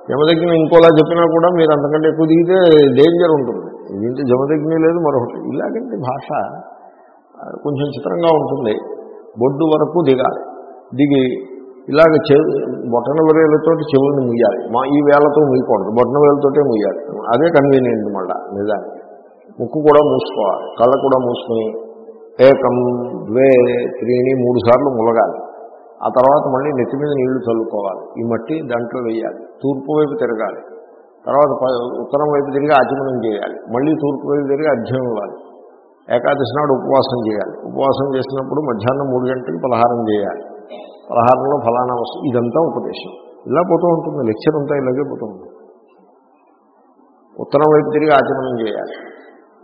జమదగ్ని ఇంకోలా చెప్పినా కూడా మీరు అంతకంటే ఎక్కువ దిగితే డేంజర్ ఉంటుంది. దీంట్లో జమదగ్ని లేదు మరొకటి. ఇలాగంటే భాష కొంచెం చిత్రంగా ఉంటుంది. బొడ్డు వరకు దిగాలి. దిగి ఇలాగ చె బొటన వేలతోటి చెవులను ముయ్యాలి. మా ఈ వేలతో ముయ్యకూడదు. బొటన వేలతోటే ముయ్యాలి. అదే కన్వీనియంట్ మళ్ళా. నిజానికి. ముక్కు కూడా మూసుకోవాలి. కళ్ళ కూడా మూసుకుని ఏకం ద్వే త్రీని మూడు సార్లు ములగాలి. ఆ తర్వాత మళ్ళీ నెత్తి మీద నీళ్ళు చల్లుకోవాలి. ఈ మట్టి దాంట్లో వేయాలి. తూర్పు వైపు తిరగాలి. తర్వాత ప- ఉత్తరం వైపు తిరిగి ఆచమనం చేయాలి. మళ్ళీ తూర్పు వైపు తిరిగి అధ్యయనం ఇవ్వాలి. ఏకాదశి నాడు ఉపవాసం చేయాలి. ఉపవాసం చేసినప్పుడు మధ్యాహ్నం మూడు గంటలకు పలహారం చేయాలి. పలహారంలో ఫలానా వస్తుంది ఇదంతా ఉపదేశం. ఇలా పోతూ ఉంటుంది. లెక్చర్ అంతా ఇలాగే పోతూ ఉంటుంది. ఉత్తరం వైపు తిరిగి ఆచమనం చేయాలి.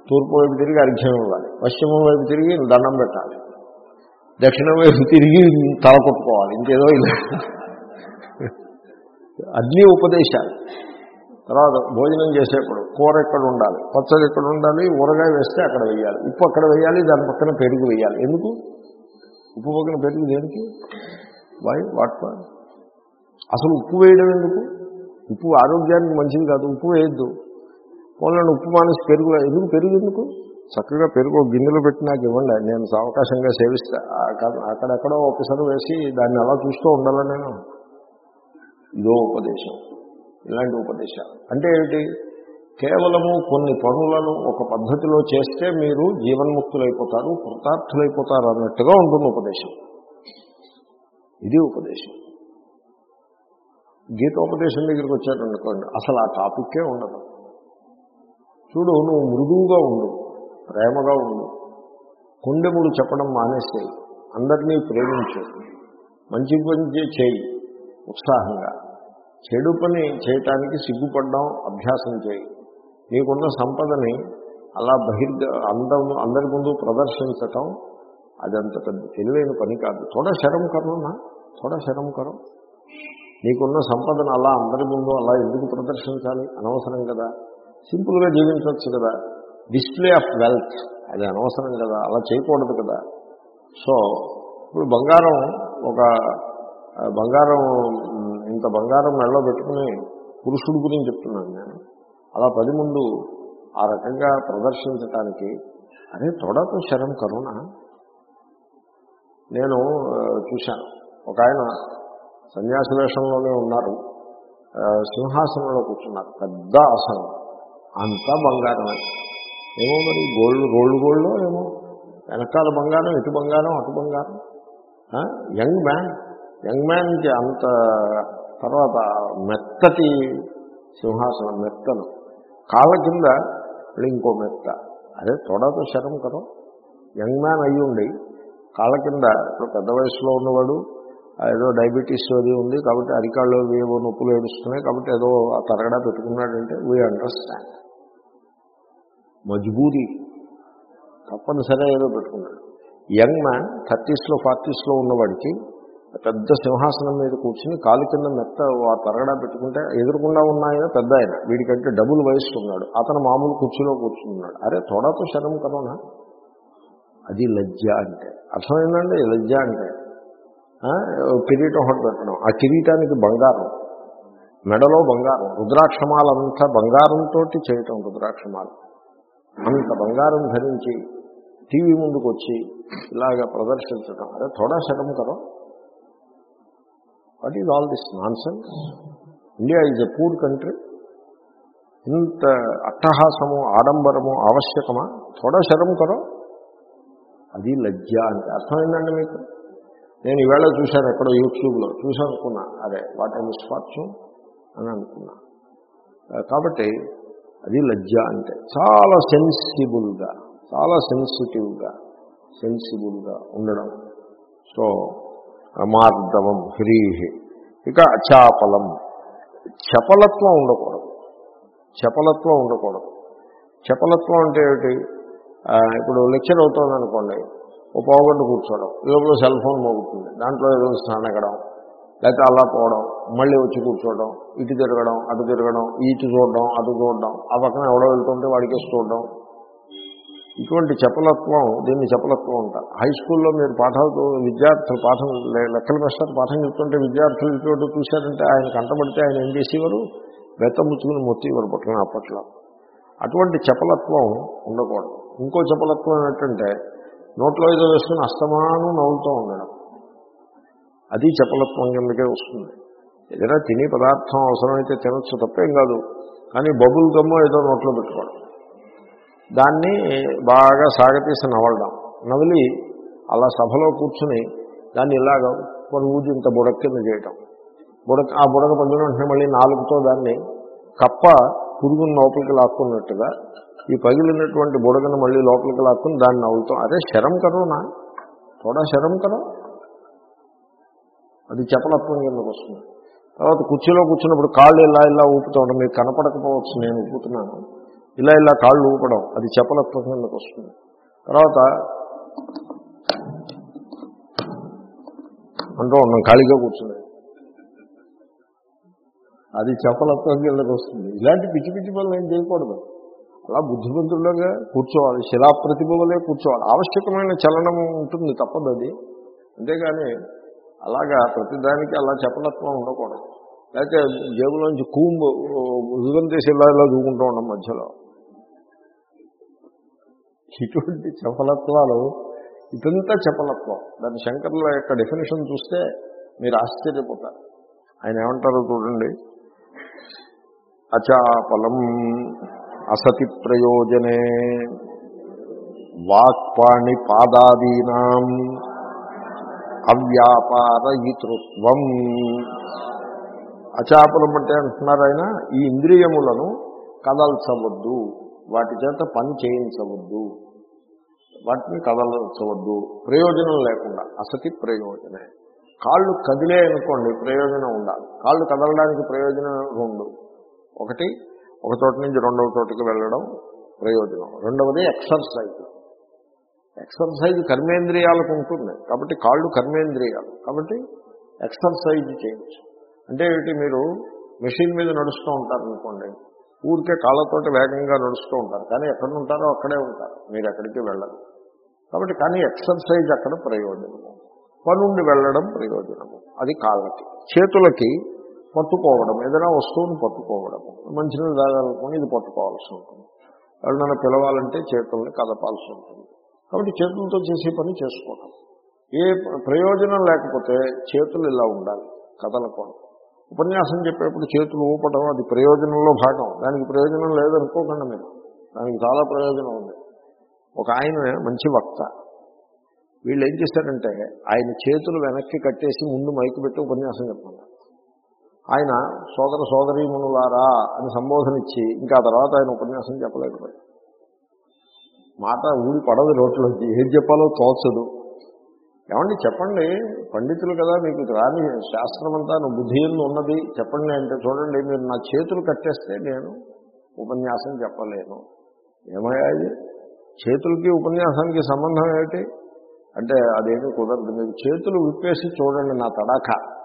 తూర్పు వైపు తిరిగి అర్ఘ్యం ఇవ్వాలి. పశ్చిమం వైపు తిరిగి దండం పెట్టాలి. దక్షిణం వైపు తిరిగి తల కొట్టుకోవాలి. ఇంకేదో ఇలా. అన్ని ఉపదేశాలు. తర్వాత భోజనం చేసేప్పుడు కూర ఎక్కడ ఉండాలి? పచ్చడి ఎక్కడ ఉండాలి? ఊరగాయ వేస్తే అక్కడ వేయాలి. ఉప్పు అక్కడ వేయాలి. దాని పక్కన పెరుగు వేయాలి. ఎందుకు? ఉప్పు పక్కన పెరుగు దేనికి? వై వాట్ ఫర్ అసలు ఉప్పు వేయడం ఎందుకు? ఉప్పు ఆరోగ్యానికి మంచిది కాదు. ఉప్పు వేయద్దు. పోలండి ఉప్పు మానేసి పెరుగు ఎందుకు పెరుగు ఎందుకు? చక్కగా పెరుగు ఒక గిన్నెలో పెట్టి నాకు ఇవ్వండి. నేను సవకాశంగా సేవిస్తా. అక్కడ- అక్కడెక్కడో ఒకసారి వేసి దాన్ని అలా చూస్తూ ఉండాలా నేను? ఇదో ఉపదేశం. ఇలాంటి ఉపదేశాలు. అంటే ఏమిటి? కేవలము కొన్ని పనులను ఒక పద్ధతిలో చేస్తే మీరు జీవన్ముక్తులైపోతారు కృతార్థులైపోతారు అన్నట్టుగా ఉంటుంది ఉపదేశం. ఇది ఉపదేశం. గీతోపదేశం దగ్గరికి వచ్చారనుకోండి అసలు ఆ టాపిక్కే ఉండదు. చూడు నువ్వు మృదువుగా ఉండు ప్రేమగా ఉండు. కొండెముడు చెప్పడం మానేసేయి అందరినీ ప్రేమించు. మంచి పని చేయి ఉత్సాహంగా. చెడు పని చేయటానికి సిగ్గుపడడం అభ్యాసం చేయి. నీకున్న సంపదని అలా బహిర్గ అందం అందరి ముందు ప్రదర్శించటం అదంత పెద్ద తెలివైన పని కాదు. చూడ శరం కరోనా చూడ శరం కరో నీకున్న సంపదను అలా అందరి ముందు అలా ఎందుకు ప్రదర్శించాలి? అనవసరం కదా. సింపుల్గా జీవించవచ్చు కదా. డిస్ప్లే ఆఫ్ వెల్త్ అది అనవసరం కదా. అలా చేయకూడదు కదా. సో ఇప్పుడు బంగారం ఒక బంగారం ఇంత బంగారం మెడలో పెట్టుకుని పురుషుడు గురించి చెప్తున్నాను నేను. అలా పది ముందు ఆ రకంగా ప్రదర్శించటానికి అదే తొడతో శరం కరుణ నేను చూశాను. ఒక ఆయన సన్యాసి వేషంలోనే ఉన్నారు సింహాసనంలో కూర్చున్నారు. పెద్ద ఆసనం. అంతా బంగారమే ఏమో మరి గోల్డ్ గోల్డ్ గోల్డ్లో ఏమో? వెనకాల బంగారం ఇటు బంగారం అటు బంగారం. Young man. యంగ్ మ్యాన్కి అంత తర్వాత మెత్తటి సింహాసనం మెత్తను. కాళ్ళ కింద ఇంకో మెత్త. అదే తొడతో శరం కదా? యంగ్ మ్యాన్ అయ్యి ఉండి కాళ్ళ కింద. ఇప్పుడు పెద్ద వయసులో ఉన్నవాడు ఆ ఏదో డయాబెటీస్ అది ఉంది కాబట్టి అరికాళ్ళు ఏవో నొప్పులు ఏడుస్తున్నాయి కాబట్టి ఏదో ఆ తరగడా పెట్టుకున్నాడంటే వీ అండర్స్టాండ్ మజ్బూరీ. తప్పనిసరి ఏదో పెట్టుకున్నాడు. యంగ్ మ్యాన్ థర్టీస్లో ఫార్టీస్లో ఉన్నవాడికి పెద్ద సింహాసనం మీద కూర్చుని కాలు కింద మెత్త ఆ తరగడా పెట్టుకుంటే ఎదురుకుండా ఉన్న ఆయన పెద్ద ఆయన. వీడికంటే డబుల్ వయసు ఉన్నాడు. అతను మామూలు కుర్చీలో కూర్చున్నాడు అరే తోడతో శరం కరోనా? అది లజ్జ అంటే. అర్థమైందండి? లజ్జ అంటే. కిరీటం ఒకటి పెట్టడం. ఆ కిరీటానికి బంగారం. మెడలో బంగారం. రుద్రాక్షమాలంతా బంగారంతో చేయటం రుద్రాక్షమాలు. అంత బంగారం ధరించి టీవీ ముందుకు వచ్చి ఇలాగ ప్రదర్శించడం అదే థోడా శరం కరో what is all this nonsense India is a poor country ఇంత అట్టహాసము ఆడంబరము ఆవశ్యకమా? థోడా శరం కరో అది లజ్జ అంటే అర్థమైందండి మీకు? నేను ఈవేళ చూశాను ఎక్కడో యూట్యూబ్లో చూసాను అనుకున్నా అరే వాట్ ఐ మిస్ఫార్చ్యూన్ అని అనుకున్నా. కాబట్టి అది లజ్జ అంటే చాలా సెన్సిబుల్గా చాలా సెన్సిటివ్గా సెన్సిబుల్గా ఉండడం. సో మార్దవం హ్రీహి ఇక అచాపలం. చపలత్వం ఉండకూడదు. చపలత్వం ఉండకూడదు. చపలత్వం అంటే ఏమిటి? ఇప్పుడు లెక్చర్ అవుతుంది అనుకోండి ఓ పావుగంట కూర్చోవడం లోపల సెల్ ఫోన్ మోగుతుంది దాంట్లో ఏదో స్నానగడం లేకపోతే అలా పోవడం మళ్ళీ వచ్చి కూర్చోవడం ఇటు తిరగడం అటు తిరగడం ఇటు చూడడం అటు చూడడం ఆ పక్కన ఎవడో వెళ్తుంటే వాడికి చూడడం. ఇటువంటి చపలత్వం దీన్ని చపలత్వం ఉంటారు హై స్కూల్లో మీరు పాఠాలు విద్యార్థులు పాఠం లెక్కల మాస్టర్ పాఠం చెప్తుంటే విద్యార్థులు ఇటువంటి చూశారంటే ఆయన కంటబడితే ఆయన ఏం చేసేవారు? ముచ్చ ఇవ్వరు పట్ల అప్పట్లో. అటువంటి చపలత్వం ఉండకూడదు. ఇంకో చపలత్వం ఏంటంటే నోట్లో ఏదో వేసుకుని అస్తమానం నవ్వుతూ ఉండడం. అది చపలత్వం కిందకే వస్తుంది. ఏదైనా తినే పదార్థం అవసరమైతే తినొచ్చు తప్పేం కాదు. కానీ బబుల్ గమ్మ ఏదో నోట్లో పెట్టుకోవడం. దాన్ని బాగా సాగతీసి నవలడం నవలి అలా సభలో కూర్చుని దాన్ని ఇలాగ కొన్ని ఊది ఇంత బుడక కింద చేయటం. బుడక ఆ బుడక పొందిన వెంటనే మళ్ళీ నాలుగుతో దాన్ని కప్ప పురుగును లోపలికి లాక్కున్నట్టుగా ఈ పగిలినటువంటి బుడగను మళ్ళీ లోపలికి లాక్కుని దాన్ని నవ్వుతాం అదే శరం కరోనా తోడా శరం కరో అది చెప్పలత్వం కిందకు వస్తుంది. తర్వాత కుర్చీలో కూర్చున్నప్పుడు కాళ్ళు ఇలా ఇలా ఊపుతూ ఉండడం మీకు కనపడకపోవచ్చు నేను ఊపుతున్నాను. ఇలా ఇలా కాళ్ళు ఊపడం అది చెప్పలత్వం కిందకు వస్తుంది. తర్వాత అంటూ ఉన్నాం ఖాళీగా కూర్చున్నాయి. అది చెప్పలత్వం కిందకు వస్తుంది. ఇలాంటి పిచ్చి పిచ్చి పనులు ఏం చేయకూడదు. అలా బుద్ధిమంతులుగా కూర్చోవాలి శిలా ప్రతిభవలే కూర్చోవాలి. ఆవశ్యకమైన చలనం ఉంటుంది తప్పదు అది. అంతేగాని అలాగా ప్రతిదానికి అలా చపలత్వం ఉండకూడదు. లేకపోతే జేబులోంచి కూంబు ఉదయం తీసి ఇలా ఇలా దూకుంటూ ఉండడం మధ్యలో. ఇటువంటి చపలత్వాలు ఇదంతా చపలత్వం. దాని శంకర్ల యొక్క డెఫినేషన్ చూస్తే మీరు ఆశ్చర్యపోతారు. ఆయన ఏమంటారో చూడండి. అచాపలం అసతి ప్రయోజనే వాక్పాణి పాదాదీనా అవ్యాపారయితృత్వం. అచాపలం అంటే అంటున్నారు ఆయన ఈ ఇంద్రియములను కదల్చవద్దు వాటి చేత పని చేయించవద్దు వాటిని కదల్చవద్దు. ప్రయోజనం లేకుండా అసతి ప్రయోజనే. కాళ్ళు కదిలే అనుకోండి ప్రయోజనం ఉండాలి. కాళ్ళు కదలడానికి ప్రయోజనం రెండు ఒకటి ఒక చోట నుంచి రెండవ చోటకి వెళ్ళడం ప్రయోజనం. రెండవది ఎక్సర్సైజ్ ఎక్సర్సైజ్ కర్మేంద్రియాలకు ఉంటుంది. కాబట్టి కాళ్ళు కర్మేంద్రియాలు. కాబట్టి ఎక్సర్సైజ్ చేయొచ్చు. అంటే ఏమిటి? మీరు మెషిన్ మీద నడుస్తూ ఉంటారనుకోండి. ఊరికే కాళ్ళతోటి వేగంగా నడుస్తూ ఉంటారు. కానీ ఎక్కడ ఉంటారో అక్కడే ఉంటారు. మీరు ఎక్కడికి వెళ్ళరు. కాబట్టి కానీ ఎక్సర్సైజ్ అక్కడ ప్రయోజనము. పనుండి వెళ్ళడం ప్రయోజనము. అది కాళ్ళకి. చేతులకి పట్టుకోవడం ఏదైనా వస్తువుని పట్టుకోవడం మంచినీళ్ళు తాగాలనుకుని ఇది పట్టుకోవాల్సి ఉంటుంది. ఎవరినైనా పిలవాలంటే చేతుల్ని కదపాల్సి ఉంటుంది. కాబట్టి చేతులతో చేసే పని చేసుకోవడం. ఏ ప్రయోజనం లేకపోతే చేతులు ఇలా ఉండాలి కదలకూడదు. ఉపన్యాసం చెప్పేప్పుడు చేతులు ఊపడం అది ప్రయోజనంలో భాగం. దానికి ప్రయోజనం లేదనుకోకుండా మీరు. దానికి చాలా ప్రయోజనం ఉంది. ఒక ఆయన మంచి వక్త. వీళ్ళు ఏం చేశారంటే ఆయన చేతులు వెనక్కి కట్టేసి ముందు మైకు పెట్టి ఉపన్యాసం చెప్పండి ఆయన సోదర సోదరీమణులారా అని సంబోధన ఇచ్చి ఇంకా తర్వాత ఆయన ఉపన్యాసం చెప్పలేకపోయాడు. మాట ఊడి పడదు రోడ్లోకి. ఏం చెప్పాలో తోచదు. ఏమండి చెప్పండి. పండితులు కదా మీకు రాని శాస్త్రం అంతా బుద్ధి ఉన్నది? చెప్పండి అంటే చూడండి మీరు నా చేతులు కట్టేస్తే నేను ఉపన్యాసం చెప్పలేను. ఏమయ్యా ఇది? చేతులకి ఉపన్యాసానికి సంబంధం ఏమిటి? అంటే అదేమీ కుదరదు. మీరు చేతులు విప్పేసి చూడండి నా తడాఖ.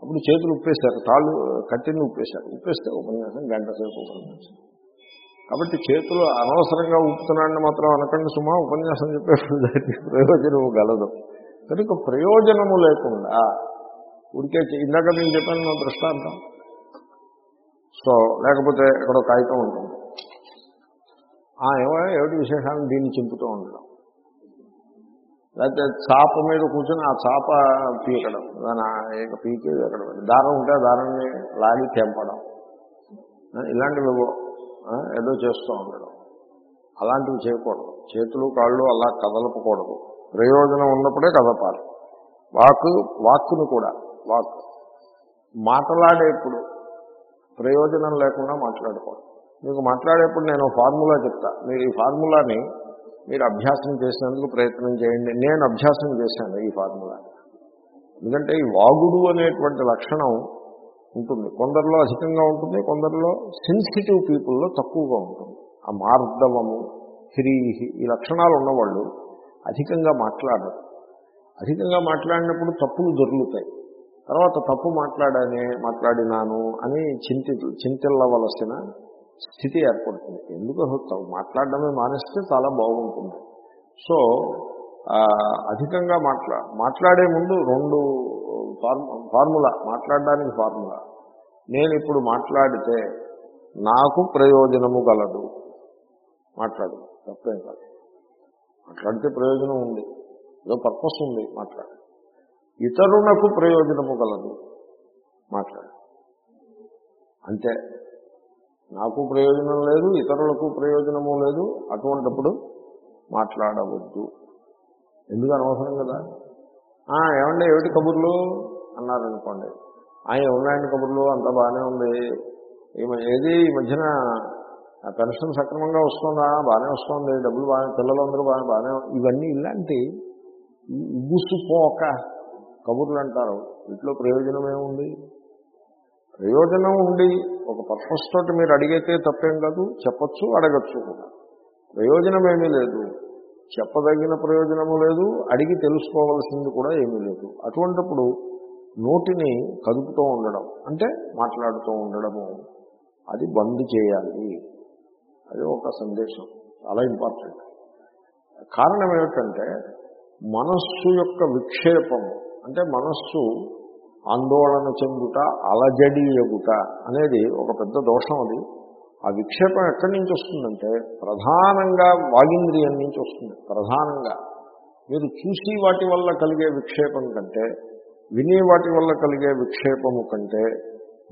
అప్పుడు చేతులు ఉప్పేశారు తాళ్ళు కట్టిని ఉప్పేశారు. ఉప్పేస్తే ఉపన్యాసం గంట సేపు ఉపన్యాసం. కాబట్టి చేతులు అనవసరంగా ఊపుతున్నాడని మాత్రం అనకండి సుమా ఉపన్యాసం చెప్పేప్పుడు దానికి ప్రయోజనము గలదు. కనుక ప్రయోజనము లేకుండా ఉడికే ఇందాక నేను చెప్పాను నా దృష్టాంతం. సో లేకపోతే ఇక్కడ కాగితం ఉంటుంది. ఏమో ఏమిటి విశేషాన్ని దీన్ని చింపుతూ ఉండడం. లేకపోతే చాప మీద కూర్చొని ఆ చాప పీకడం. దాని పీకేది పీకి ఎక్కడ దారం ఉంటే దారాన్ని లాగి తెంపడం. ఇలాంటివి ఏదో చేస్తూ ఉండడం. అలాంటివి చేయకూడదు. చేతులు కాళ్ళు అలా కదలపకూడదు. ప్రయోజనం ఉన్నప్పుడే కదపాలి. వాక్ వాక్కును కూడా వాక్. మాట్లాడేప్పుడు ప్రయోజనం లేకుండా మాట్లాడకూడదు మీకు మాట్లాడేప్పుడు నేను ఫార్ములా చెప్తా. మీరు ఈ ఫార్ములాని మీరు అభ్యాసం చేసినందుకు ప్రయత్నం చేయండి. నేను అభ్యాసం చేశాను ఈ ఫార్ములా. ఎందుకంటే ఈ వాగుడు అనేటువంటి లక్షణం ఉంటుంది. కొందరిలో అధికంగా ఉంటుంది కొందరిలో సెన్సిటివ్ పీపుల్లో తక్కువగా ఉంటుంది. ఆ మార్దవము హ్రీహి ఈ లక్షణాలు ఉన్నవాళ్ళు అధికంగా మాట్లాడరు. అధికంగా మాట్లాడినప్పుడు తప్పులు దొరుకుతాయి తర్వాత తప్పు మాట్లాడానే మాట్లాడినాను అని చింతి చింతిల్లవలసిన స్థితి ఏర్పడుతుంది. ఎందుకు మాట్లాడడమే మానేస్తే చాలా బాగుంటుంది. సో అధికంగా మాట్లా మాట్లాడే ముందు రెండు ఫార్ములా మాట్లాడడానికి ఫార్ములా. నేను ఇప్పుడు మాట్లాడితే నాకు ప్రయోజనము గలదు. మాట్లాడు తప్పేం కాదు. మాట్లాడితే ప్రయోజనం ఉంది. ఏదో పర్పస్ ఉంది మాట్లాడు. ఇతరులకు ప్రయోజనము గలదు మాట్లాడు. అంతే. నాకు ప్రయోజనం లేదు ఇతరులకు ప్రయోజనము లేదు అటువంటిప్పుడు మాట్లాడవద్దు. ఎందుకు అనవసరం కదా? ఏమండి ఏమిటి కబుర్లు? అన్నారనుకోండి. ఆయన ఉన్నాయండి కబుర్లు? అంతా బాగానే ఉంది. ఏది ఈ మధ్యన పెన్షన్ సక్రమంగా వస్తుందా? బాగానే వస్తుంది. డబ్బులు బాగా పిల్లలందరూ బాగా బాగానే ఇవన్నీ ఇలాంటి ఉగుసుపోక కబుర్లు అంటారు. వీటిలో ప్రయోజనం ఏముంది ప్రయోజనం ఉండి ఒక పర్పస్ తోటి మీరు అడిగితే తప్పేం కాదు చెప్పచ్చు అడగచ్చు కూడా. ప్రయోజనం ఏమీ లేదు. చెప్పదగిన ప్రయోజనము లేదు అడిగి తెలుసుకోవాల్సింది కూడా ఏమీ లేదు. అటువంటిప్పుడు నోటిని కదుపుతూ ఉండడం అంటే మాట్లాడుతూ ఉండడము అది బంద్ చేయాలి. అది ఒక సందేశం చాలా ఇంపార్టెంట్. కారణం ఏమిటంటే మనస్సు యొక్క విక్షేపము అంటే మనస్సు ఆందోళన చెందుట అలజడి ఎగుట అనేది ఒక పెద్ద దోషం అది. ఆ విక్షేపం ఎక్కడి నుంచి వస్తుందంటే ప్రధానంగా వాగింద్రియం నుంచి వస్తుంది ప్రధానంగా. మీరు చూసి వాటి వల్ల కలిగే విక్షేపం కంటే వినే వాటి వల్ల కలిగే విక్షేపము కంటే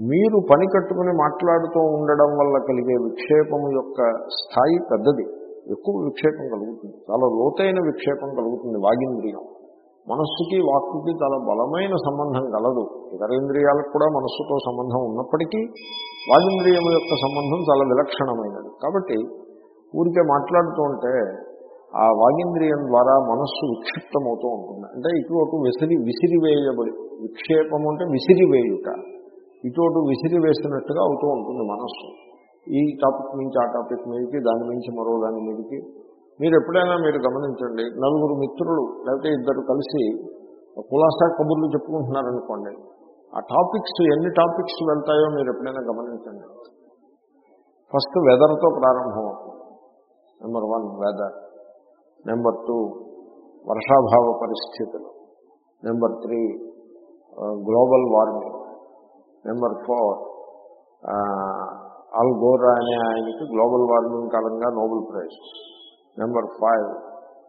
మీరు పని కట్టుకుని మాట్లాడుతూ ఉండడం వల్ల కలిగే విక్షేపము యొక్క స్థాయి పెద్దది. ఎక్కువ విక్షేపం కలుగుతుంది. చాలా లోతైన విక్షేపం కలుగుతుంది వాగింద్రియం. మనస్సుకి వాక్కుకి చాలా బలమైన సంబంధం కలదు. ఇతరేంద్రియాలకు కూడా మనస్సుతో సంబంధం ఉన్నప్పటికీ వాగింద్రియము యొక్క సంబంధం చాలా విలక్షణమైనది. కాబట్టి ఊరికే మాట్లాడుతూ ఉంటే ఆ వాగింద్రియం ద్వారా మనస్సు విక్షిప్తమవుతూ ఉంటుంది. అంటే ఇటు విసిరి విసిరివేయబడి విక్షేపం అంటే విసిరివేయుట. ఇటు విసిరివేసినట్టుగా అవుతూ ఉంటుంది మనస్సు. ఈ టాపిక్ నుంచి ఆ టాపిక్ మీదకి దాని నుంచి మరో దాని మీదకి మీరు ఎప్పుడైనా మీరు గమనించండి నలుగురు మిత్రులు లేకపోతే ఇద్దరు కలిసి కులాసా కబుర్లు చెప్పుకుంటున్నారనుకోండి ఆ టాపిక్స్ ఎన్ని టాపిక్స్ వెళ్తాయో మీరు ఎప్పుడైనా గమనించండి. ఫస్ట్ వెదర్తో ప్రారంభం అవుతుంది. Number one weather number two వర్షాభావ పరిస్థితులు number three global warming number four Al Gore అనే ఆయనకి గ్లోబల్ వార్మింగ్ కారణంగా నోబెల్ ప్రైజ్. Number five.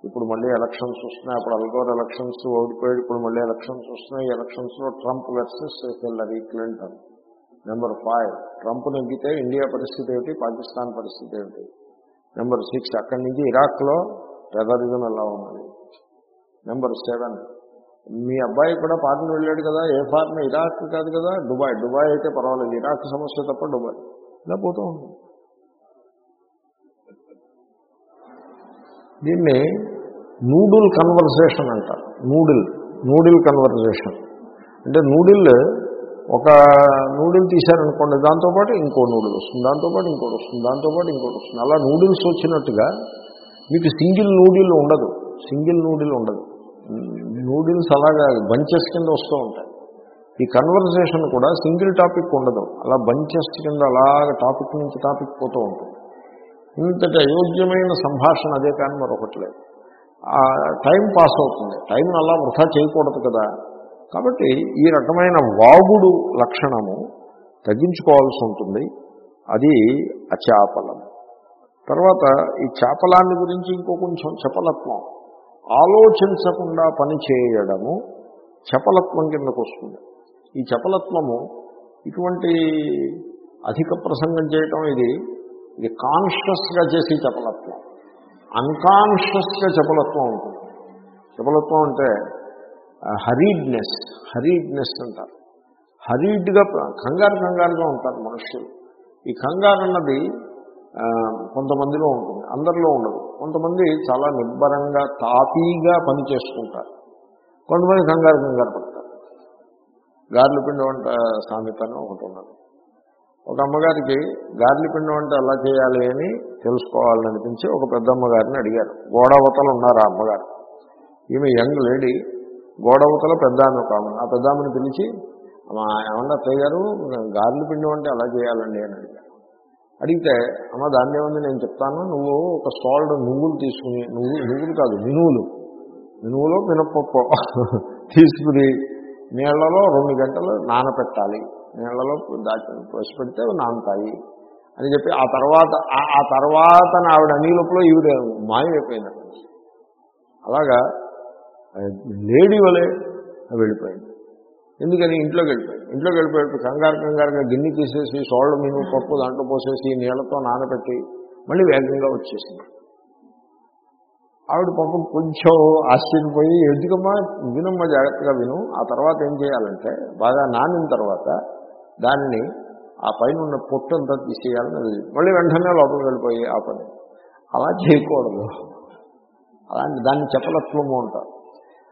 ఇప్పుడు మళ్ళీ ఎలక్షన్స్ వస్తున్నాయి. అప్పుడు అల్గోర్ ఎలక్షన్స్ ఓడిపోయాడు. ఇప్పుడు మళ్ళీ ఎలక్షన్స్ వస్తున్నాయి. ఎలక్షన్స్లో Trump versus Hillary Clinton. Number five. Trump నెగ్గితే India పరిస్థితి ఏమిటి? పాకిస్తాన్ పరిస్థితి ఏమిటి? Number six. అక్కడి నుంచి ఇరాక్లో టెర్రరిజం ఎలా ఉన్నది? Number seven. మీ అబ్బాయి కూడా ఫారిన్ వెళ్ళాడు కదా. ఏ ఫారిన్ ఇరాక్ కాదు కదా. దుబాయ్. దుబాయ్ అయితే పర్వాలేదు. ఇరాక్ సమస్య తప్ప దుబాయ్. ఇలా పోతూ ఉంటుంది దీన్ని నూడిల్ కన్వర్సేషన్ అంటారు. Noodle noodle conversation. అంటే నూడిల్ ఒక నూడిల్ తీశారనుకోండి దాంతోపాటు ఇంకో నూడిల్ వస్తుంది దాంతోపాటు ఇంకోటి వస్తుంది దాంతోపాటు ఇంకోటి వస్తుంది. అలా నూడిల్స్ వచ్చినట్టుగా మీకు సింగిల్ నూడిల్ ఉండదు. సింగిల్ నూడిల్ ఉండదు. నూడిల్స్ అలాగా బంచెస్ కింద వస్తూ ఉంటాయి. ఈ కన్వర్సేషన్ కూడా సింగిల్ టాపిక్ ఉండదు. అలా బంచెస్ కింద అలాగ టాపిక్ నుంచి టాపిక్ పోతూ ఉంటుంది. ఇంతటి అయోగ్యమైన సంభాషణ అదే కానీ మరొకటి లేదు. ఆ టైం పాస్ అవుతుంది. టైం అలా వృధా చేయకూడదు కదా. కాబట్టి ఈ రకమైన వాగుడు లక్షణము తగ్గించుకోవాల్సి ఉంటుంది. అది అచాపలం. తర్వాత ఈ చాపలాన్ని గురించి ఇంకో కొంచెం చపలత్వం. ఆలోచించకుండా పని చేయడము చపలత్వం కిందకు వస్తుంది. ఈ చపలత్వము ఇటువంటి అధిక ప్రసంగం చేయటం ఇది ఇది కాన్షియస్గా చేసే చపలత్వం అన్కాన్షియస్గా చపలత్వం ఉంటుంది. చపలత్వం అంటే హరీడ్నెస్ హరీడ్నెస్ అంటారు. హరీడ్గా కంగారు కంగారుగా ఉంటారు మనుషులు. ఈ కంగారు అన్నది కొంతమందిలో ఉంటుంది. అందరిలో ఉండదు. కొంతమంది చాలా నిబ్బరంగా తాపీగా పని చేసుకుంటారు. కొంతమంది కంగారు కంగారు పడతారు. గార్లు పిండి వంట సామెత ఒకటి ఉన్నది. ఒక అమ్మగారికి గార్లి అంటే వంట ఎలా చేయాలి అని తెలుసుకోవాలని అనిపించి ఒక పెద్ద అమ్మగారిని అడిగారు. గోడవతలు ఉన్నారు ఆ అమ్మగారు? ఈమె యంగ్ లేడీ గోడవతల పెద్ద ఆమె ఒక ఆమె. ఆ పెద్ద ఆమెను పిలిచి ఏమన్నా అత్తయ్య గారు గార్లి అంటే వంట ఎలా చేయాలండి? అని అడిగారు. అడిగితే అమ్మ దాన్ని ఏముంది? నేను చెప్తాను. నువ్వు ఒక సాల్డ్ నువ్వులు తీసుకుని నువ్వు నువ్వులు కాదు మినువులు. మినువులో మినపప్పు తీసుకుని నీళ్ళలో రెండు గంటలు నానపెట్టాలి. నీళ్ళలో దాచి పోసి పెడితే నానుతాయి అని చెప్పి ఆ తర్వాత ఆ- తర్వాత ఆవిడ అనిలోపల ఈవిడ మాయమైపోయింది అలాగా లేడీ వలె వెళ్ళిపోయింది. ఎందుకని? ఇంట్లోకి వెళ్ళిపోయింది. ఇంట్లోకి వెళ్ళిపోయి కంగారు కంగారుగా గిన్నె తీసేసి సోళ్ళ మినుము పప్పు దాంట్లో పోసేసి నీళ్ళతో నానబెట్టి మళ్ళీ వేగంగా వచ్చేసింది. ఆవిడ పాపం కొంచెం ఆశ్చర్యపోయి ఎందుకమ్మా? వినమ్మా జాగ్రత్తగా విను. ఆ తర్వాత ఏం చేయాలంటే బాగా నానిన తర్వాత దాన్ని ఆ పైన ఉన్న పొట్టంతా తీసేయాలని మళ్ళీ వెంటనే లోపలికి వెళ్ళిపోయి ఆ పని. అలా చేయకూడదు. అలాంటి దాన్ని చెప్పలత్వము అంటారు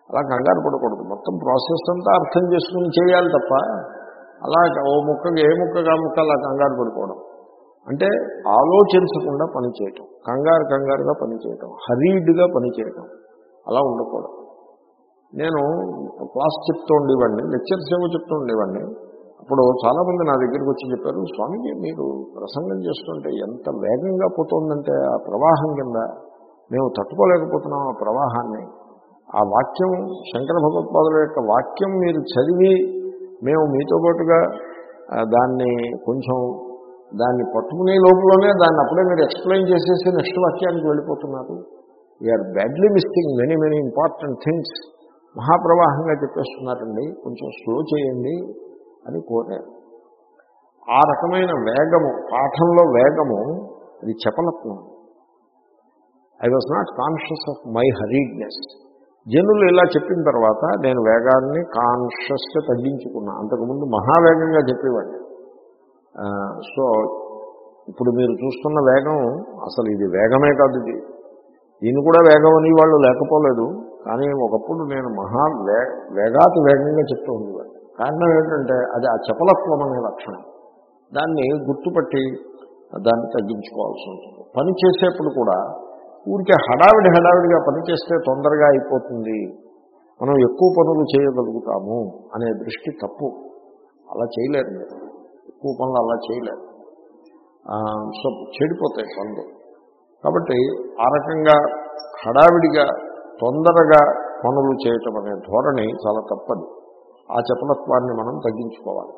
అలా కంగారు పడకూడదు. మొత్తం ప్రాసెస్ అంతా అర్థం చేసుకుని చేయాలి తప్ప అలా ఓ ముక్కకి ఏ ముక్కగా ముక్క అలా కంగారు పడుకోవడం. అంటే ఆలోచించకుండా పనిచేయటం కంగారు కంగారుగా పనిచేయటం హరీడ్గా పనిచేయటం అలా ఉండకూడదు. నేను క్లాస్ చెప్తూ ఉండేవాడిని లెక్చర్స్ ఏమో చెప్తూ ఉండేవాడిని. అప్పుడు చాలామంది నా దగ్గరికి వచ్చి చెప్పారు స్వామీజీ మీరు ప్రసంగం చేస్తుంటే ఎంత వేగంగా పోతుందంటే ఆ ప్రవాహం కింద మేము తట్టుకోలేకపోతున్నాం ఆ ప్రవాహాన్ని. ఆ వాక్యం శంకర భగవత్పాదుల యొక్క వాక్యం మీరు చదివి మేము మీతో పాటుగా దాన్ని కొంచెం దాన్ని పట్టుకునే లోపలనే దాన్ని అప్పుడే మీరు ఎక్స్ప్లెయిన్ చేసేసి నెక్స్ట్ వాక్యానికి వెళ్ళిపోతున్నారు. We are badly missing many many important things మహాప్రవాహంగా చెప్పేస్తున్నారండి కొంచెం స్లో చేయండి. అని కోరారు ఆ రకమైన వేగము పాఠంలో వేగము అది చెప్పలత్వం. I was not conscious of my hurriedness జనులు ఇలా చెప్పిన తర్వాత నేను వేగాన్ని కాన్షియస్గా తగ్గించుకున్నా. అంతకుముందు మహావేగంగా చెప్పేవాడిని. సో ఇప్పుడు మీరు చూస్తున్న వేగం అసలు ఇది వేగమే కాదు ఇది. దీన్ని కూడా వేగం అని వాళ్ళు లేకపోలేదు. కానీ ఒకప్పుడు నేను మహా వే వేగాతి వేగంగా చెప్తూ ఉండేవాడిని. కారణం ఏంటంటే అది ఆ చపలత్వం అనే లక్షణం. దాన్ని గుర్తుపట్టి దాన్ని తగ్గించుకోవాల్సి ఉంటుంది. పని చేసేప్పుడు కూడా ఊరికే హడావిడి హడావిడిగా పని చేస్తే తొందరగా అయిపోతుంది. మనం ఎక్కువ పనులు చేయగలుగుతాము అనే దృష్టి తప్పు. అలా చేయలేరు మీరు. ఎక్కువ పనులు అలా చేయలేరు. సో చెడిపోతాయి పనులు. కాబట్టి ఆ రకంగా హడావిడిగా తొందరగా పనులు చేయటం అనే ధోరణి చాలా తప్పదు. ఆ చపలత్వాన్ని మనం తగ్గించుకోవాలి.